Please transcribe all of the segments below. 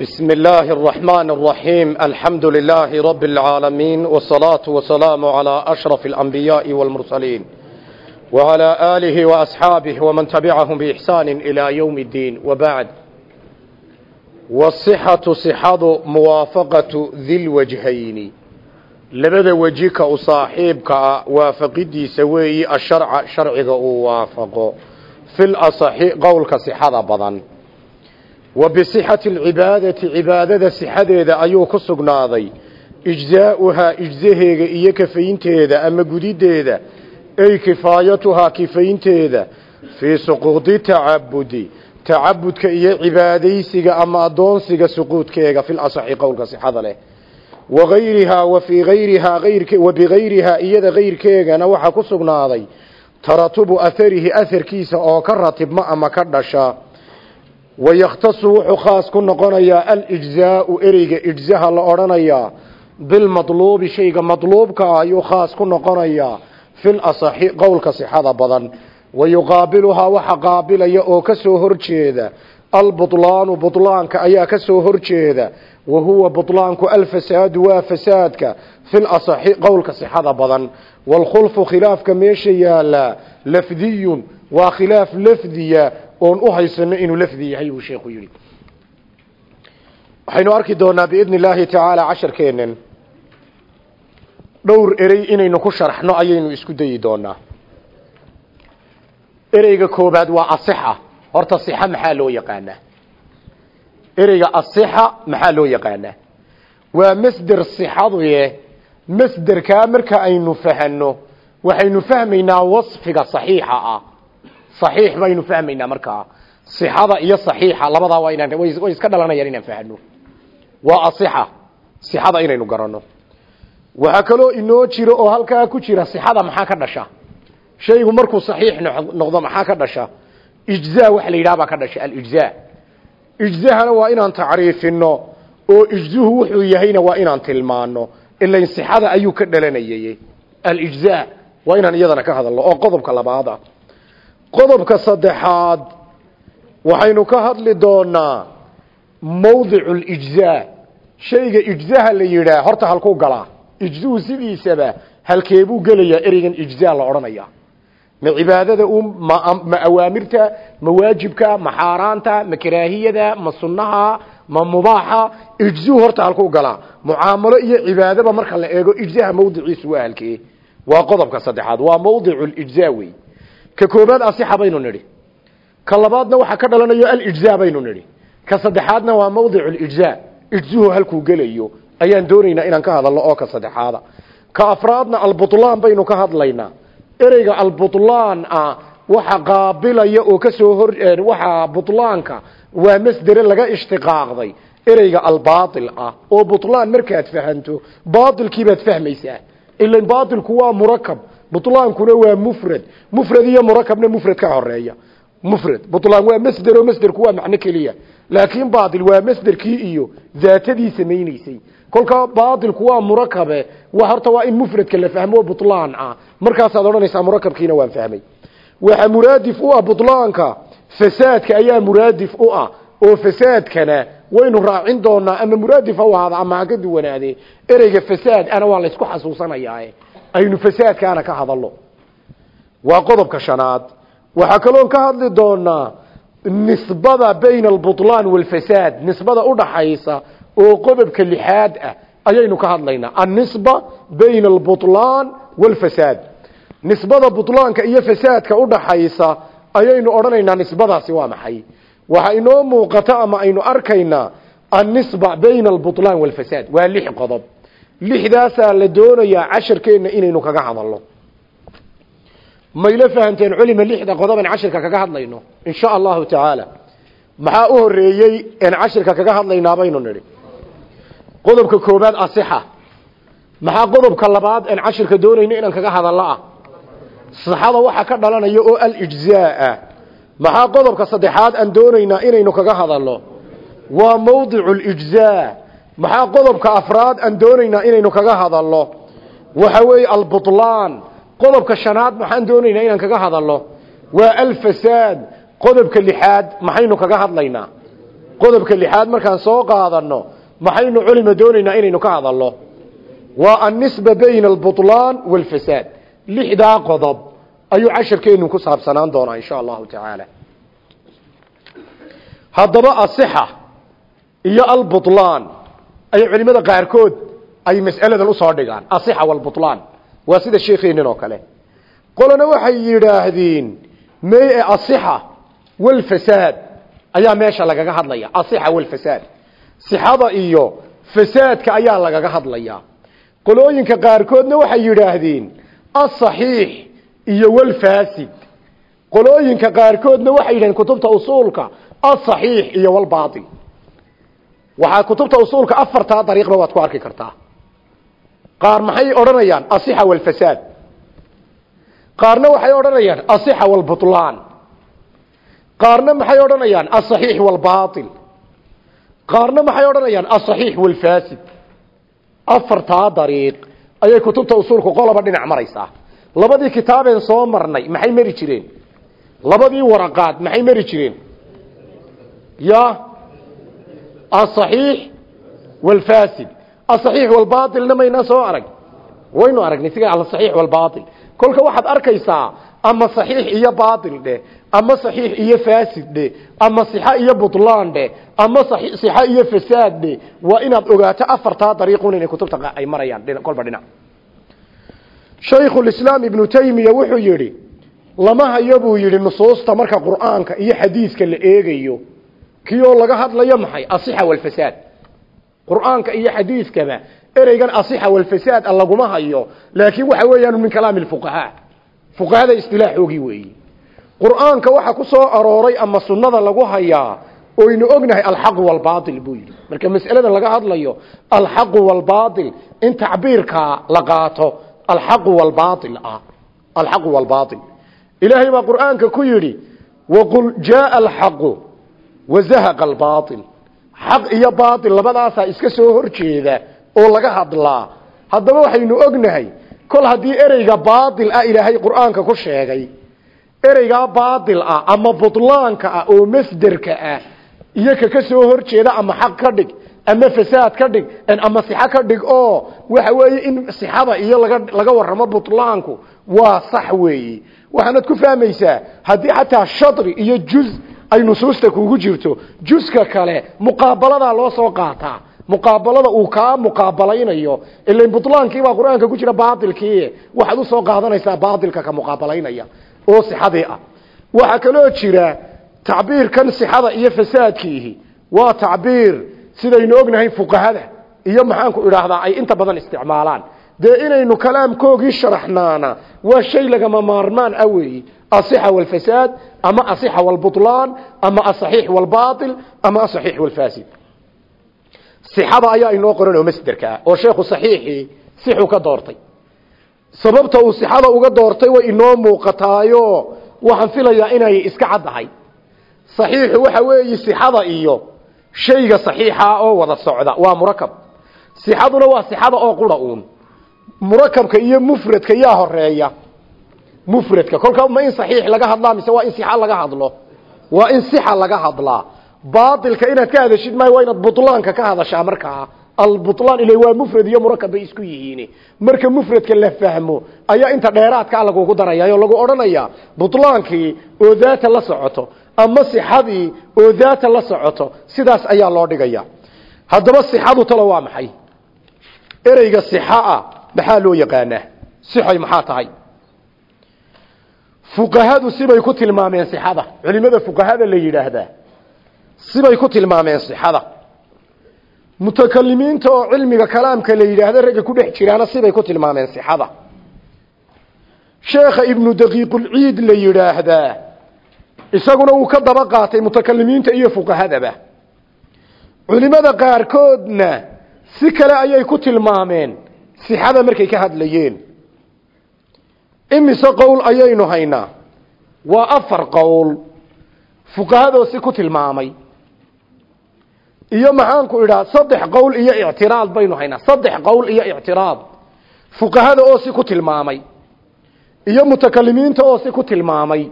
بسم الله الرحمن الرحيم الحمد لله رب العالمين والصلاة والسلام على أشرف الأنبياء والمرسلين وعلى آله وأصحابه ومن تبعهم بإحسان إلى يوم الدين وبعد والصحة صحة موافقة ذي الوجهين لبدا وجهك أصاحبك وافقدي سوي الشرع شرعك وافق في الأصحي قولك صحة بضن wa bisixati alcibaadati cibaadada sixadeeda ayuu ku sugnaaday. Ijzaa'uhaa ijzaheega iyo kafaynteeda ama gudiddeeda ay kifaayatuhaa kifaynteeda fii suquudi tacabudi. Tacabudka iyo cibaadaysiga ama addoonsiga suquudkeega fil asaxi qowlka sixada leh. Waayrihaa wa fii ayrihaa wa bigayrihaa iyada kayrkeegana waxaa ku sugnaaday. Taratubu aharihi aharkiisa oo ka ratibma ama ka dhasha wayakhtasu wuxuu khaas ku noqonayaa alijzaau ereyga ijzaha la odhanayaa bilmadluubi shayga madluubka ah ayuu khaas ku noqonayaa fil asaxi qowlka sixada badan. Wayuqaabiluhaa waxa qaabilaya oo ka soo horjeeda albutlaanu butlaanka ayaa ka soo horjeeda wa huwa butlaanku alfasaadu waa fasaadka. Fil qowlka sixada badan. Waalkhulfu khilaafka meesha yaalaa lafdiyun waa khilaaf lafdiya oon u haysano inuu lafdi yahay buu sheekhu yidhi. Waxaynu arki doonaa biidni illaahi tacaala casharkeennan. Dhowr erey inaynu ku sharxno ayaynu isku dayi doonaa. Ereyga koobaad waa asixa. Horta sixa maxaa loo yaqaanaa? Ereyga asixa maxaa loo yaqaanaa? Waa masder sixaduye masderkaa marka aynu fahanno waxaynu fahmaynaa wasfiga saxiixa ah صحيح baynu fahmaynaa markaa صحada iyo صحيixa labadaa waa inaan way iska dhalanayaan inaan fahno waa aصixa صحada inaynu garano waxaa kaloo inoo jiro oo halkaa ku jira صحada maxaa ka dhasha shaygu markuu صaxiix noqdo maxaa ka dhasha ijزaa waxa la yidhaha baa ka dhasha alijزaa ijزahana waa inaan tacriifino oo ijzuhu wuxuu yahayna waa inaan tilmaano ilain صحada ayuu ka dhalanayay alijزaa waa inaan iyadana ka hadalno oo qodobka labaada qodobka saddexaad waxaynu ka hadli doonaa mawdicu lijzaa shayga ijzaha la yidhaah horta halkuu galaa ijzuhu sidiisaba halkeebuu gelayaa ereygan ijzaa la odhanaya ma cibaadada u ma awaamirta ma waajibka ma xaaraanta ma karaahiyada ma sunnaha ma mubaaxa ijzuhu horta halkuu galaa mucaamalo iyo cibaadaba marka la eego ijzaha mawdiciisu waa halkee. Waa qodobka saddexaad waa mawdicu lijzaa wey ka koobaad asixa baynu nidhi. Ka labaadna waxaa ka dhalanayo alijzaa baynu nidhi. Ka saddexaadna waa mawdic lijzaa ijzuhu halkuu gelayo. Ayaan doonaynaa inaan ka hadalno oo ka saddexaada. Ka afraadna albutlaan baynu ka hadlaynaa. Ereyga albutlaan ah waxa qaabilaya oo ka soo hor waxa butlaanka waa masdere laga ishtiqaaqday. Ereyga albaail ah oo butlaan markaad fahanto baailkiibaad fahmaysaa. Ilan baailku waa murakab butlaankuna waa mufrad. Mufrad iyo murakabna mufrad ka horreeya. Mufrad. Butlaan waa masder oo masderku waa macno keliya. Laakiin baatil waa masderkii iyo daatadii samaynaysay kolka baatilku waa murakabe horta waa in mufradka la fahmo butlaan ah. Markaasaad odhanaysaa murakabkiina waan fahmay. Waxa muraadif u ah butlaanka fasaadka ayaa muraadif u ah. Oo fasaadkana waynu raacin doonaa ama muraadif ha ahaada ama ha duwanaade ereyga fasaad ana waa laysku xasuusanayaa aynu fasaadkaana ka hadalno. Waa qodobka shanaad. Waxaa kaloon ka hadli doonaa nisbada bayna albutlaan walfasaad nisbada udhaxaysa oo qodobka lixaad ah ayaynu ka hadlaynaa annisba bayna albutlaan walfasaad. Nisbada butlaanka iyo fasaadka udhaxaysa ayaynu odhanaynaa nisbadaasi waa maxay. Waxa inoo muuqata ama aynu arkaynaa annisba bayna albutlaan walfasaad. Waa lix qodob lixdaasaa la doonayaa casharkeenna inaynu kaga hadalno. Mayla fahanteen culima lixda qodoban cashirka kaga hadlayno in sha allahu tacaala maxaa u horeeyey en cashirka kaga hadlaynaa baynu nidhi? Qodobka koobaad asixa. Maxaa qodobka labaad en cashirka doonayno inaan kaga hadallo ah? Saxada waxa ka dhalanaya oo alijzaa maxaa qodobka saddexaad aan doonaynaa inaynu kaga hadalno? Waa mawdicu lijzaa maxaa qodobka afraad aan doonaynaa inaynu kaga hadalno waxa weeye albutlaan. Qodobka shanaad maxaan doonaynaa inaan kaga hadalno waa alfasaad. Qodobka lixaad maxaynu kaga hadlaynaa? Qodobka lixaad markaan soo qaadano maxaynu culima doonaynaa inaynu ka hadalno waa annisba bayna albutlaan waalfasaad lixdaa qodob ayuu casharkeenu ku saabsanaan doonaa insha allahu tacaala. Haddaba asixa iyo albutlaan ay culimada qaarkood ay mas'aladan u soo dhigaan asixa walbutlaan waa sida sheekeenin oo kale. Qolona waxay yidhaahdeen meye asixa walfasaad ayaa meesha lagaga hadlaya asixa walfasaad sixada iyo fasaadka ayaa lagaga hadlaya. Qolooyinka qaarkoodna waxay yidhaahdeen asaxiix iyo walfaasid qolooyinka qaarkoodna waxay yidhahdeen kutubta usuulka asaxiix iyo walbaatil waxaa kutubta usuulka afartaa dariiqba waad ku arki kartaa. Qaar maxay odhanayaan asixa walfasaad qaarna waxay odhanayaan asixa walbutlaan qaarna maxay odhanayaan asaxiix walbaatil qaarna maxay odhanayaan asaxiix walfaasid afartaa dariiq. Ayay kutubta usuulku qoloba dhinac maraysaa. Labadii kitaabeen soo marnay maxay mari jireen? Labadii waraqaad maxay mari jireen? Ya asaxiix walfaasid asaxiix walbaatilna maynaa soo arag waynu aragnay siga asaxiix walbaatil kolka waxaad arkaysaa ama saxiix iyo baatil dheh ama saxiix iyo faasid dheh ama sixa iyo butlaan dheh ama sixa iyo fasaad dheh waa inaad ogaato afartaa dariiqun inay kutubta ay marayaan kolba dhinac shaykhulislaam ibnu taymiya wuxuu yidhi lama hayo buu yidhi nusuusta marka qur'aanka iyo xadiiska la eegayo kii oo laga hadlayo maxay? Asixa walfasaad qur'aanka iyo xadiiskaba ereygan asixa walfasaad a laguma hayo. Laakiin waxa weeyaan min kalaami lfuqahaa fuqahada istilaaxoogii weeyi. Qur'aanka waxa ku soo arooray ama sunnada lagu hayaa oynu ognahay alxaqu walbaatil buu marka mas'alada laga hadlayo alxaqu walbaatil in tacbiirkaa la qaato alxaqu walbaatil ah. Alxaqu walbaatil ilaahay baa qur'aanka ku yidhi waqul jaaa alxaqu wazahaqa albaatil. Xaq iyo baatil labadaasaa iska soo horjeeda oo laga hadlaa. Haddaba waxaynu ognahay kol haddii ereyga baatil ah ilaahay qur'aanka ku sheegay ereygaa baatil ah ama butlaanka ah oo masderka ah iyo ka ka soo horjeeda ama xaq ka dhig ama fasaad ka dhig ama sixo ka dhig oo waxa weeye in sixada iyo laga laga warramo butlaanku waa sax weeye. Waxaanad ku fahmaysaa haddii xataa shadri iyo juz ay nusuusta kugu jirto juska kale muqaabaladaa loo soo qaataa muqaabalada uu kaa muqaabalaynayo. Ila butlaankiibaa qur'aanka ku jira baatilkii waxaad u soo qaadanaysaa baatilka ka muqaabalaynaya oo sixadii ah. Waxaa kaloo jira tacbiirkan sixada iyo fasaadkiihi. Waa tacbiir sidaynu ognahay fuqahada iyo maxaanku idhaahdaa ay inta badan isticmaalaan. Dee inaynu kalaamkoogii sharaxnaana waa shay lagama maarmaan ah weeyi walbutlaan ama asaxiix walbaatil ama asaxiix walfaasid sixada ayaa inoo qoran oo masderka ah oo sheekhu saxiixii sixuu ka doortay sababta uu sixada uga doortay way inoo muuqataayo waxaan filayaa inay iska caddahay saxiixu waxa weeye sixada iyo shayga saxiixa oo wada socda waa murakab sixaduna waa sixada oo qura uun murakabka iyo mufradka yaa horreeya mufradka. Kolka ma in saxiix laga hadlaa mise waa in sixa laga hadlo? Waa in sixa laga hadlaa. Baatilka inaad ka hadashid maayo waa inaad butlaanka ka hadashaa markaa albutlaan ila waa mufrad iyo murakab isku yihiin marka mufradka la fahmo ayaa inta dheeraadka lagugu daraya oo lagu odhanaya butlaankii oo daata la socoto ama sixadii oo daata la socoto sidaas ayaa loo dhigaya haddaba sixadu talo waa maxay? Ereyga sixaa maxaa loo yaqaanaa? Sixay maxaa tahay fuqahadu sibay ku tilmaameen sixada. Culimada fuqahada la yidhaahdaa. Sibay ku tilmaameen sixada. Mutakalimiinta oo cilmiga kalaamka la yidhaahda ragga ku dhex jiraana sibay ku tilmaameen sixada. Sheekha ibnu daqiiqulciid la yidhaahdaa isaguna uu ka daba qaatay mutakalimiinta iyo fuqahadaba culimada qaarkoodna si kale ayay ku tilmaameen sixada markay ka hadlayeen imise qowl ayaynu haynaa. Waa afar qowl. Fuqahadoo si ku tilmaamay. Iyo maxaanku idhaa saddex qowl iyo ictiraad baynu haynaa. Saddex qowl iyo ictiraad. Fuqahada oo si ku tilmaamay. Iyo mutakalimiinta oo si ku tilmaamay.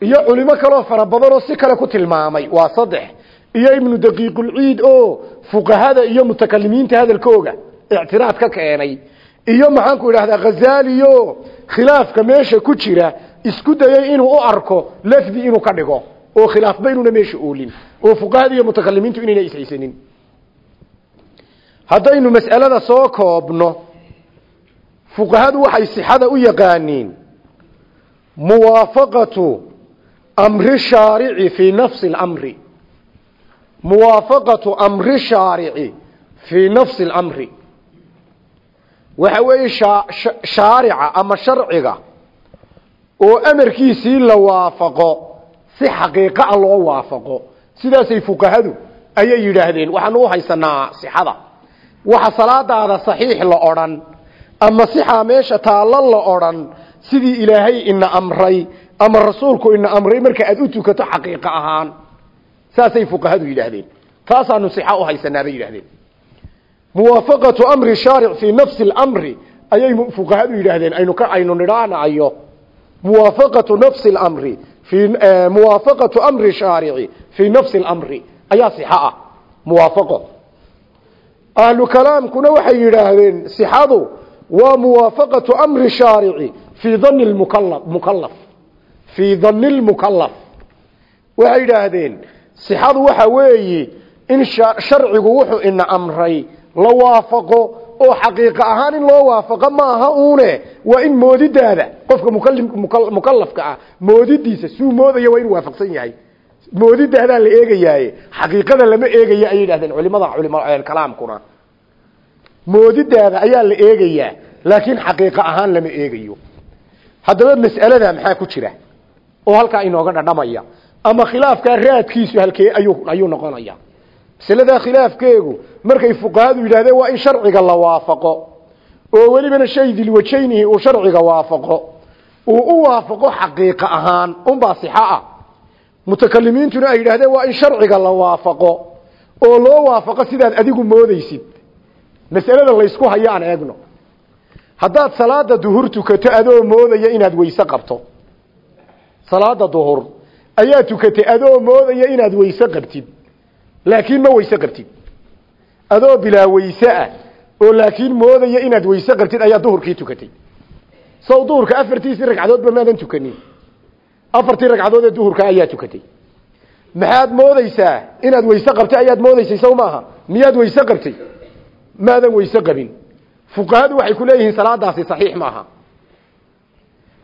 Iyo culimo kaloo fara badan oo si kale ku tilmaamay. Waa saddex. Iyo ibnu daqiiqulciid oo fuqahada iyo mutakalimiinta hadalkooga ictiraad ka keenay iyo maxaanku idhahdaa khazaliyo khilaafka meesha ku jira isku dayay inuu u arko lafdi inuu ka dhigo oo khilaafba inuuna meesha oolin oo fuqahada iyo mutakalimiintu inayna ishaysanin haddaynu mas'alada soo koobno fuqahadu waxay sixada u yaqaaniin muwaafaqatu amri shaarici fii nafsi اlamri muwaafaqatu amri shaarici fii nafsi اlamri waxa weeye shaarica ama sharciga oo amarkiisii la waafaqo si xaqiiqa a loo waafaqo. Sidaasay fuqahadu ayay yidhaahdeen waxaanu u haysanaa sixada. Waxa salaadaada saxiix la odhan ama sixaa meesha taalla la odhan sidii ilaahay ina amray ama rasuulku ina amray marka aad u tukato xaqiiqa ahaan. Saasay fuqahadu yidhaahdeen. Taasaanu sixa u haysanaa bay yidhahdeen muwaafaqatu amri shaaric fii nafsi اlamri ayay fuqahadu yidhaahdeen aynu ka aynu nidhaanayo muwaafaqatu nafsi اlamri fii muwaafaqatu amri shaarici fii nafsi اlamri ayaa sixa ah muwaafaqo ahlu kalaamkuna waxay yidhaahdeen sixadu waa muwaafaqatu amri shaarici fii dani mukala mukalaf fii dani lmukalaf waxay yidhaahdeen sixadu waxa weeyi in sharcigu wuxuu ina amray la waafaqo oo xaqiiqa ahaan in loo waafaqo maaha uune waa in moodidaada qofka mukalafka ah moodidiisa suu moodaya waa inuu waafaqsan yahay. Moodidaadaa la eegayaaye xaqiiqada lama eegaya ayay yidhahdeen culimada kalaamkuna. Moodidaada ayaa la eegayaa laakiin xaqiiqa ahaan lama eegayo. Haddaba mas'alada maxaa ku jira? Oo halkaa inooga dhadhamaya. Ama khilaafkaa raadkiisu halkee ayuu ayuu noqonaya masaladaa khilaafkeegu markay fuqahadu yidhahdeen waa in sharciga la waafaqo. Oo welibana shay dilwajaynihi uu sharciga waafaqo. Uu u waafaqo xaqiiqa ahaan unbaa sixo ah. Mutakalimiintuna ay yidhahdeen waa in sharciga la waafaqo. Oo loo waafaqo sidaad adigu moodaysid. Masalada laysku hayo aan eegno. Haddaad salaada duhur tukato adoo moodaya inaad weyse qabto. Salaada duhur ayaa tukatay adoo moodaya inaad weyse qabtid laakiin ma weyse qabtid adoo bilaa weyse ah oo laakiin moodaya inaad weyse qabtid ayaa duhurkii tukatay. Sow duhurka afartiisii ragcadoodba maadan tukanin. Afartii ragcadood ee duhurka ayaa tukatay. Maxaad moodeysaa inaad weyse qabtay? Ayaad moodeysay sow maaha. Miyaad weyse qabtay? Maadan weyse qabin. Fuqahadu waxay ku leeyihiin salaadaasi saxiix maaha.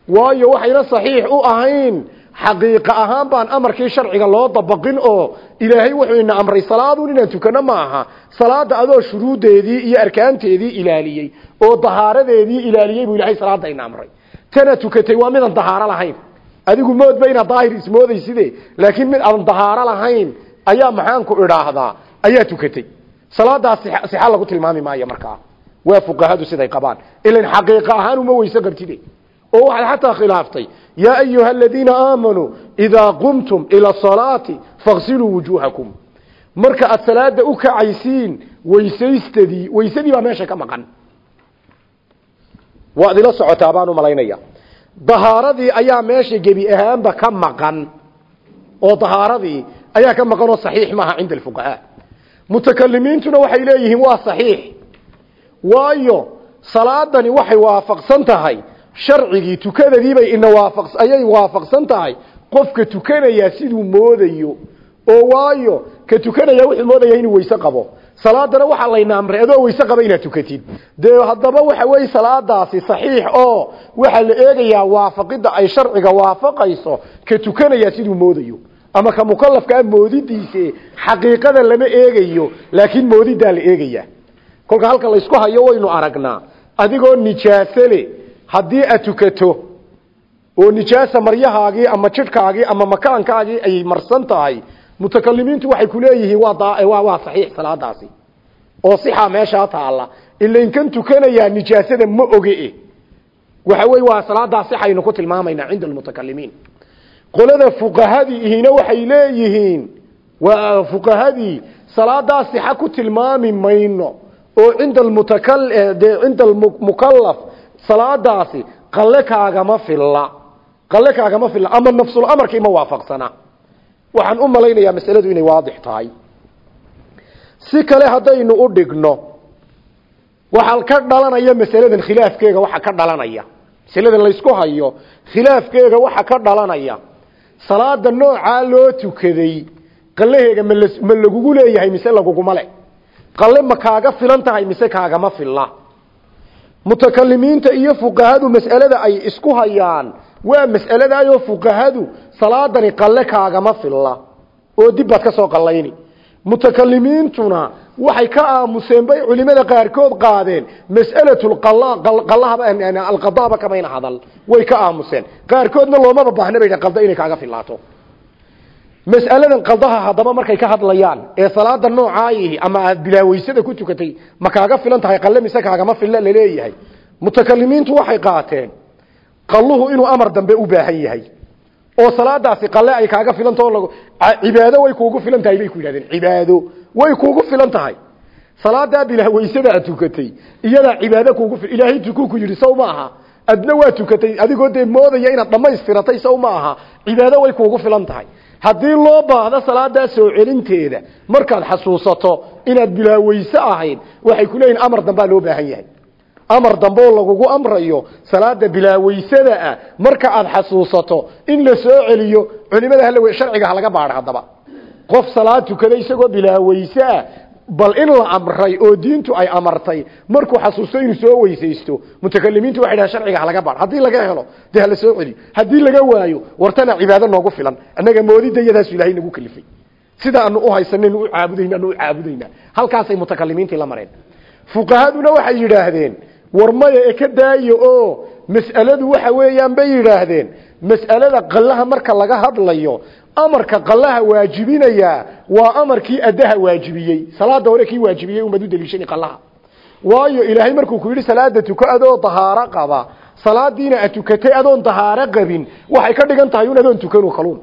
Waayo waxayna saxiix u ahayn xaqiiqa ahaan baan amarkii sharciga loo dabaqin oo ilaahay wuxuu ina amray salaadun inaan tukano maaha. Salaada adoo shuruudeedii iyo arkaanteedii ilaaliyey oo dahaaradeedii ilaaliyey buu ilaahay salaada ina amray. Tana tukatay waa midaan dahaaro lahayn. Adigu moodba inaad daahir ismoodayside laakiin mid aan dahaaro lahayn ayaa maxaanku idhaahdaa? Ayaa tukatay. Salaadaas sixa lagu tilmaami maayo markaa. Waa fuqahadu siday qabaan. Ilan xaqiiqa ahaan uma weyse qabtide oo waxaad xataa khilaaftay yaa ayuha aladiina aamanuu idaa qumtum ila asalaati faqsiluu wujuuhakum marka aad salaada u kacaysiin weysaystadii weysadii baa meesha ka maqan. Waad ila socotaa baan u malaynaya. Dahaaradii ayaa meesha gebi ahaanba ka maqan. Oo dahaaradii ayaa ka maqan oo saxiix maaha cinda alfuqahaa. Mutakalimiintuna waxay leeyihiin waa saxiix. Waayo salaadani waxay waafaqsan tahay sharcigii tukadadiibay ina waafaq ayay waafaqsan tahay. Qofka tukanaya siduu moodayo oo waayo ka tukanaya wuxuu moodaya inuu weyse qabo. Salaadana waxaa layna amray adoo weyse qaba inaad tukatid dee waxa weeye salaadaasi saxiix oo waxaa la eegayaa waafaqidda ay sharciga waafaqayso ka tukanaya siduu moodayo. Ama ka mukalafkaa moodidiise xaqiiqada lama eegayo laakiin moodidaa la eegaya kolka halka laysku hayo waynu aragnaa adigoo nijaasole haddii aad tukato oo nijaasa maryahaagii ama jidhkaagii ama makaankaagii ay marsan tahay mutakalimiintu waxay ku leeyihiin waa saxiix salaadaasi. Oo sixaa meeshaa taalla. Ilainkan tukanayaa nijaasada ma oge waxa wey waa salaadaa sixaynu ku tilmaamaynaa cinda almutakalimiin. Qolada fuqahadii ihina waxay leeyihiin waa fuqahadii salaadaa sixa tilmaami mayno. Oo de cinda almukallaf salaadaasi qalle kaagama filla. Qalle kaagama filla. Ama nafsul amarkii ma waafaqsana. Waxaan u malaynayaa masaladu inay waadix tahay. Si kale haddaynu u dhigno waxaa ka dhalanaya masaladan khilaafkeega waxa ka dhalanaya. Masaladan laysku hayo khilaafkeega waxa ka dhalanaya. Salaada noocaa loo tukaday qalaheega ma lagugu leeyahay mise laguguma le qale ma kaaga filan tahay mise kaagama filla mutakalimiinta iyo fuqahadu mas'alada ay isku hayaan. Waa mas'aladaayoo fuqahadu salaadani qalle kaagama filla oo dib baad ka soo qallayni. Mutakalimiintuna waxay ka aamuseen bay culimada qaarkood qaadeen mas'alatulqadaaba kamayna hadal. Way ka aamuseen. Qaarkoodna loomaba baahna bay qalda inay kaaga filaato mas'aladan qaldaha haddaba markay ka hadlayaan ee salaada noocaayihi ama aad bilaaweysada ku tukatay ma kaaga filan tahay qalle mise kaagama filla la leeyahay mutakalimiintu waxay qaateen qalluhu inuu amar dambe u baahan yahay. Oo salaadaasi qalle ay kaaga filantao cibaado way kuugu filan bay ku yidhahdeen cibaado way kuugu filan tahay. Salaadaa aad tukatay iyadaa cibaado kuugu ilaahay tukuu ku yidhi saw ma adna waa tukatay adigoo dee inaad dhamaystiratay saw ma cibaado way kuugu filan haddii loo baahdo salaadaa soo celinteeda markaad xasuusato inaad bilaaweyse ahayd waxay ku leeyihiin amar dambaa loo baahan yahay. Amar dambeoo lagugu amrayo salaada bilaaweysada ah marka aad xasuusato in la soo celiyo culimada hal sharciga ha laga baadho haddaba. Qof salaad tukada isagoo bilaaweyse ah bal in la amray oo diintu ay amartay markuu xasuusto inuu soo weysaysto mutakalimiintu waxay dhahan sharciga ha laga baadho haddii laga helo dee hala soo celiyo haddii laga waayo wartana cibaado noogu filan. Annaga moodida iyadaasu ilaahay nagu kalifay. Sida aanu u haysanaynu u caabudayna anu u caabudayna halkaasay mutakalimiintii la mareen. Fuqahaduna waxay yidhaahdeen war maya e ka daayo oo mas'aladu waxa weeyaan bay yidhaahdeen mas'alada qallaha marka laga hadlayo amarka qallaha waajibinaya waa amarkii addaha waajibiyey. Salaada hore kii waajibiyey umad qallaha. Waayo ilaahay markuu ku yidhi salaada tuko adoo dahaaro qaba salaadiina ad tukatay adoon dahaaro qabin waxay ka dhigan tahay un adoon tukanoo kaluun.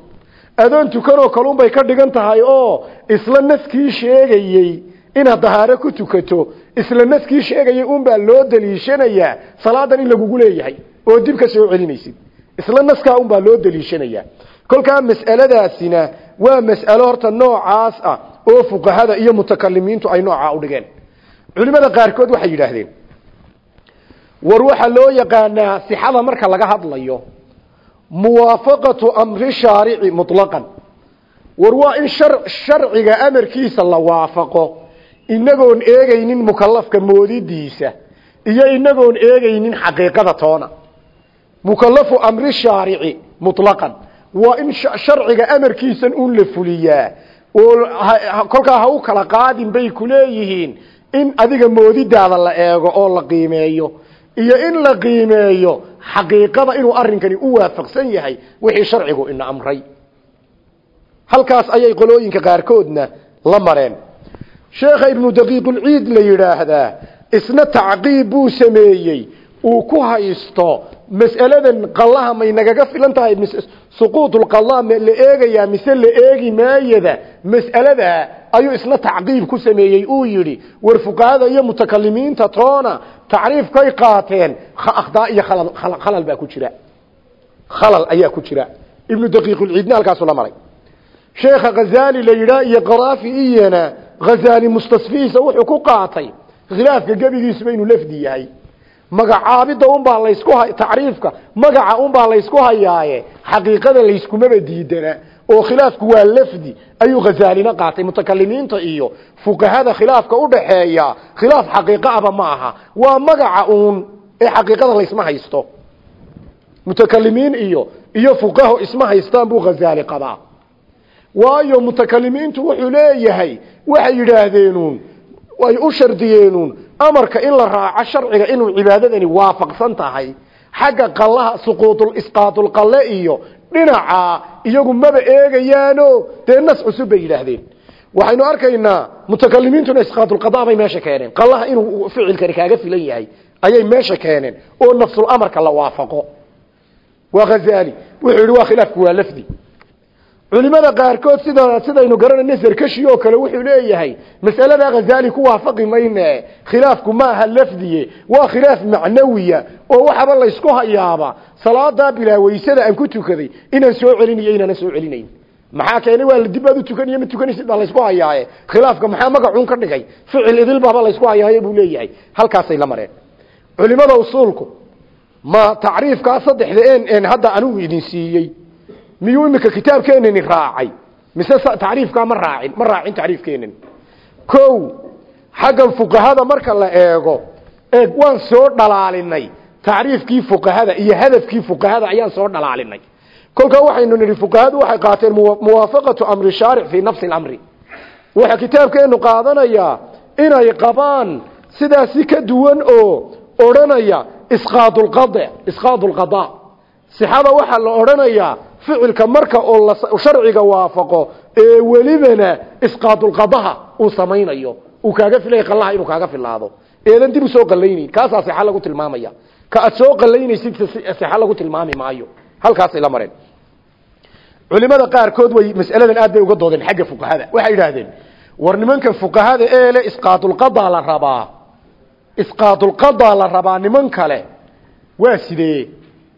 Adoon tukanoo kaluun bay ka dhigan tahay oo isla naskii sheegayey inaad dahaaro ku tukato isla naskii sheegayay unbaa loo daliishanayaa salaadan in lagugu leeyahay oo dib ka soo celinaysid isla naskaa unbaa loo daliishanayaa kolkaa mas'aladaasina waa mas'alo horta noocaas ah oo fuqahada iyo mutakalimiintu ay noocaa u dhigeen. Culimada qaarkood waxay yidhaahdeen war waxaa loo yaqaanaa sixada marka laga hadlayo muwaafaqatu amri shaarici mutlaqan. War waa in sharciga amarkiisa la waafaqo inagoon eegaynin mukalafka moodidiisa iyo inagoon eegaynin xaqiiqada toona mukalafu amri shaarici mutlaqan. Waa in sharciga amarkiisan un la fuliyaa oo kolkaa ha u kala qaadin bay ku leeyihiin in adiga moodidaada la eego oo la qiimeeyo iyo in la qiimeeyo xaqiiqada inuu arrinkani u waafaqsan yahay wixii sharcigu ina amray. Halkaas ayay qolooyinka qaarkoodna la mareen. Sheekha ibnu daqiiqulciid la yidhaahdaa isna tacqiib buu sameeyey uu ku haysto mas'aladan qallaha may nagaga filan tahay suquudulqalla ma la eegayaa mise la eegi maayada mas'alada ayuu isna tacqiib ku sameeyey. Uu yidhi war fuqahada iyo mutakalimiinta toona tacriifkay qaateen akhdaa iyo khalal baa ku jira. Khalal ayaa ku jira. Ibnu daqiiqulciidna halkaasuu la maray. Sheekha khazali la yidhaah iyo qaraafi iyana khazali mustasfihiisa wuxuu ku qaatay khilaafka gebigiisuba inuu lafdi yahay magacaabidda unbaa laysku tacriifka magaca unbaa laysku hayaaye xaqiiqada layskumaba diidana oo khilaafku waa lafdi ayuu khazaalina qaatay mutakalimiinta iyo fuqahada khilaafka udhaxeeya khilaaf xaqiiqo aba ma aha waa magaca uun ee xaqiiqada laysma haysto. Mutakalimiin iyo iyo fuqaho isma haystaan buu khazaali qabaa. Waayo mutakalimiintu wuxuu leeyahay waxay yidhaahdeenuun ay u shardiyeenuun amarka in la raaco sharciga inuu cibaadadani waafaqsan tahay xagga qallaha suquudul isqaadulqalle iyo dhinaca iyagu maba eegayaano dee nas cusub bay yidhaahdeen. Waxaynu arkaynaa mutakalimiintuna isqaadulqadaa bay meesha keeneen. Qallaha inuu ficilkani kaaga filan yahay ayay meesha keeneen oo nafsul amarka la waafaqo. Waa khazali wuxuu yidhi waa khilaafku waa lafdi culimada qaarkood sida sidaynu garanayna sarkashi oo kale wuxuu leeyahay mas'alada khazali ku waafaqi mayne khilaafku ma aha lafdiye waa khilaaf macnawiya oo waxaba la isku hayaaba. Salaada bilaa weysada aan ku tukaday inaan soo celinayo inaan soo celinayn. Maxaa keenay waa dib aad u tukaniyo ma tukanaysid baa laysku hayaaye. Khilaafka maxaa magacuun ka dhigay? Ficil idil baaba laysku hayaaye buu leeyahay. Halkaasay la mareen. Culimada usuulku ma tacriifkaa saddexda en hadda anigu idin siiyey miyuu imika kitaabkeenani raacay? Mise tacriifkaa ma raacin ma raacin tacriifkeenani ko xaggan fuqahada marka la eego eeg waan soo dhalaalinay. Tacriifkii fuqahada iyo hadafkii fuqahada ayaan soo dhalaalinay. Kolkaa waxaynu nidhi fuqahadu waxay qaateen muwaafaqatu amri shaaric fii nafsi اlamri waxa kitaabkeenu qaadanayaa inay qabaan sidaasi ka duwan oo odhanaya isqaad lqad isqaad lqada sixada waxaa la odhanayaa ficilka marka oo sharciga waafaqo ee welibana isqaadulqadaha uu samaynayo uu kaaga filaya qallaha inuu kaaga filaado. Eedan dib u soo qalaynayn kaasaa sixa lagu tilmaamaya. Ka aad soo qalaynaysid sixa lagu tilmaami maayo. Halkaasay la mareen. Culimada qaarkood way mas'aladan aad bay uga doodeen xagga fuqahada. Waxay yidhaahdeen war nimanka fuqahada ee le isqaadulqada la rabaa. Isqaadulqada la rabaa niman kale. Waa sidee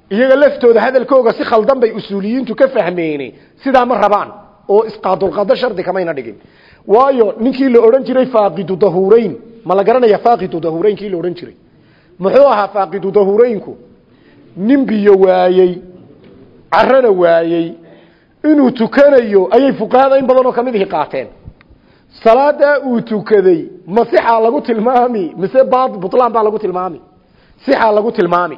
iyaga laftooda hadalkooga si khaldan bay usuuliyiintu ka fahmeene sidaa ma rabaan oo isqaadulqada shardi kamayna dhigin. Waayo ninkii la odhan jiray faaqidu dahuurayn. Ma la garanaya faaqidu dahuurayn la odhan jiray? Muxuu ahaa faaqidu dahuuraynku? Nin biyo waayey. Carana waayey. Inuu tukanayo ayay fuqahada in badanoo ka mid ihi qaateen. Salaadaa uu tukaday ma sixaa lagu tilmaami mise butlaan baa lagu tilmaami? Sixaa lagu tilmaami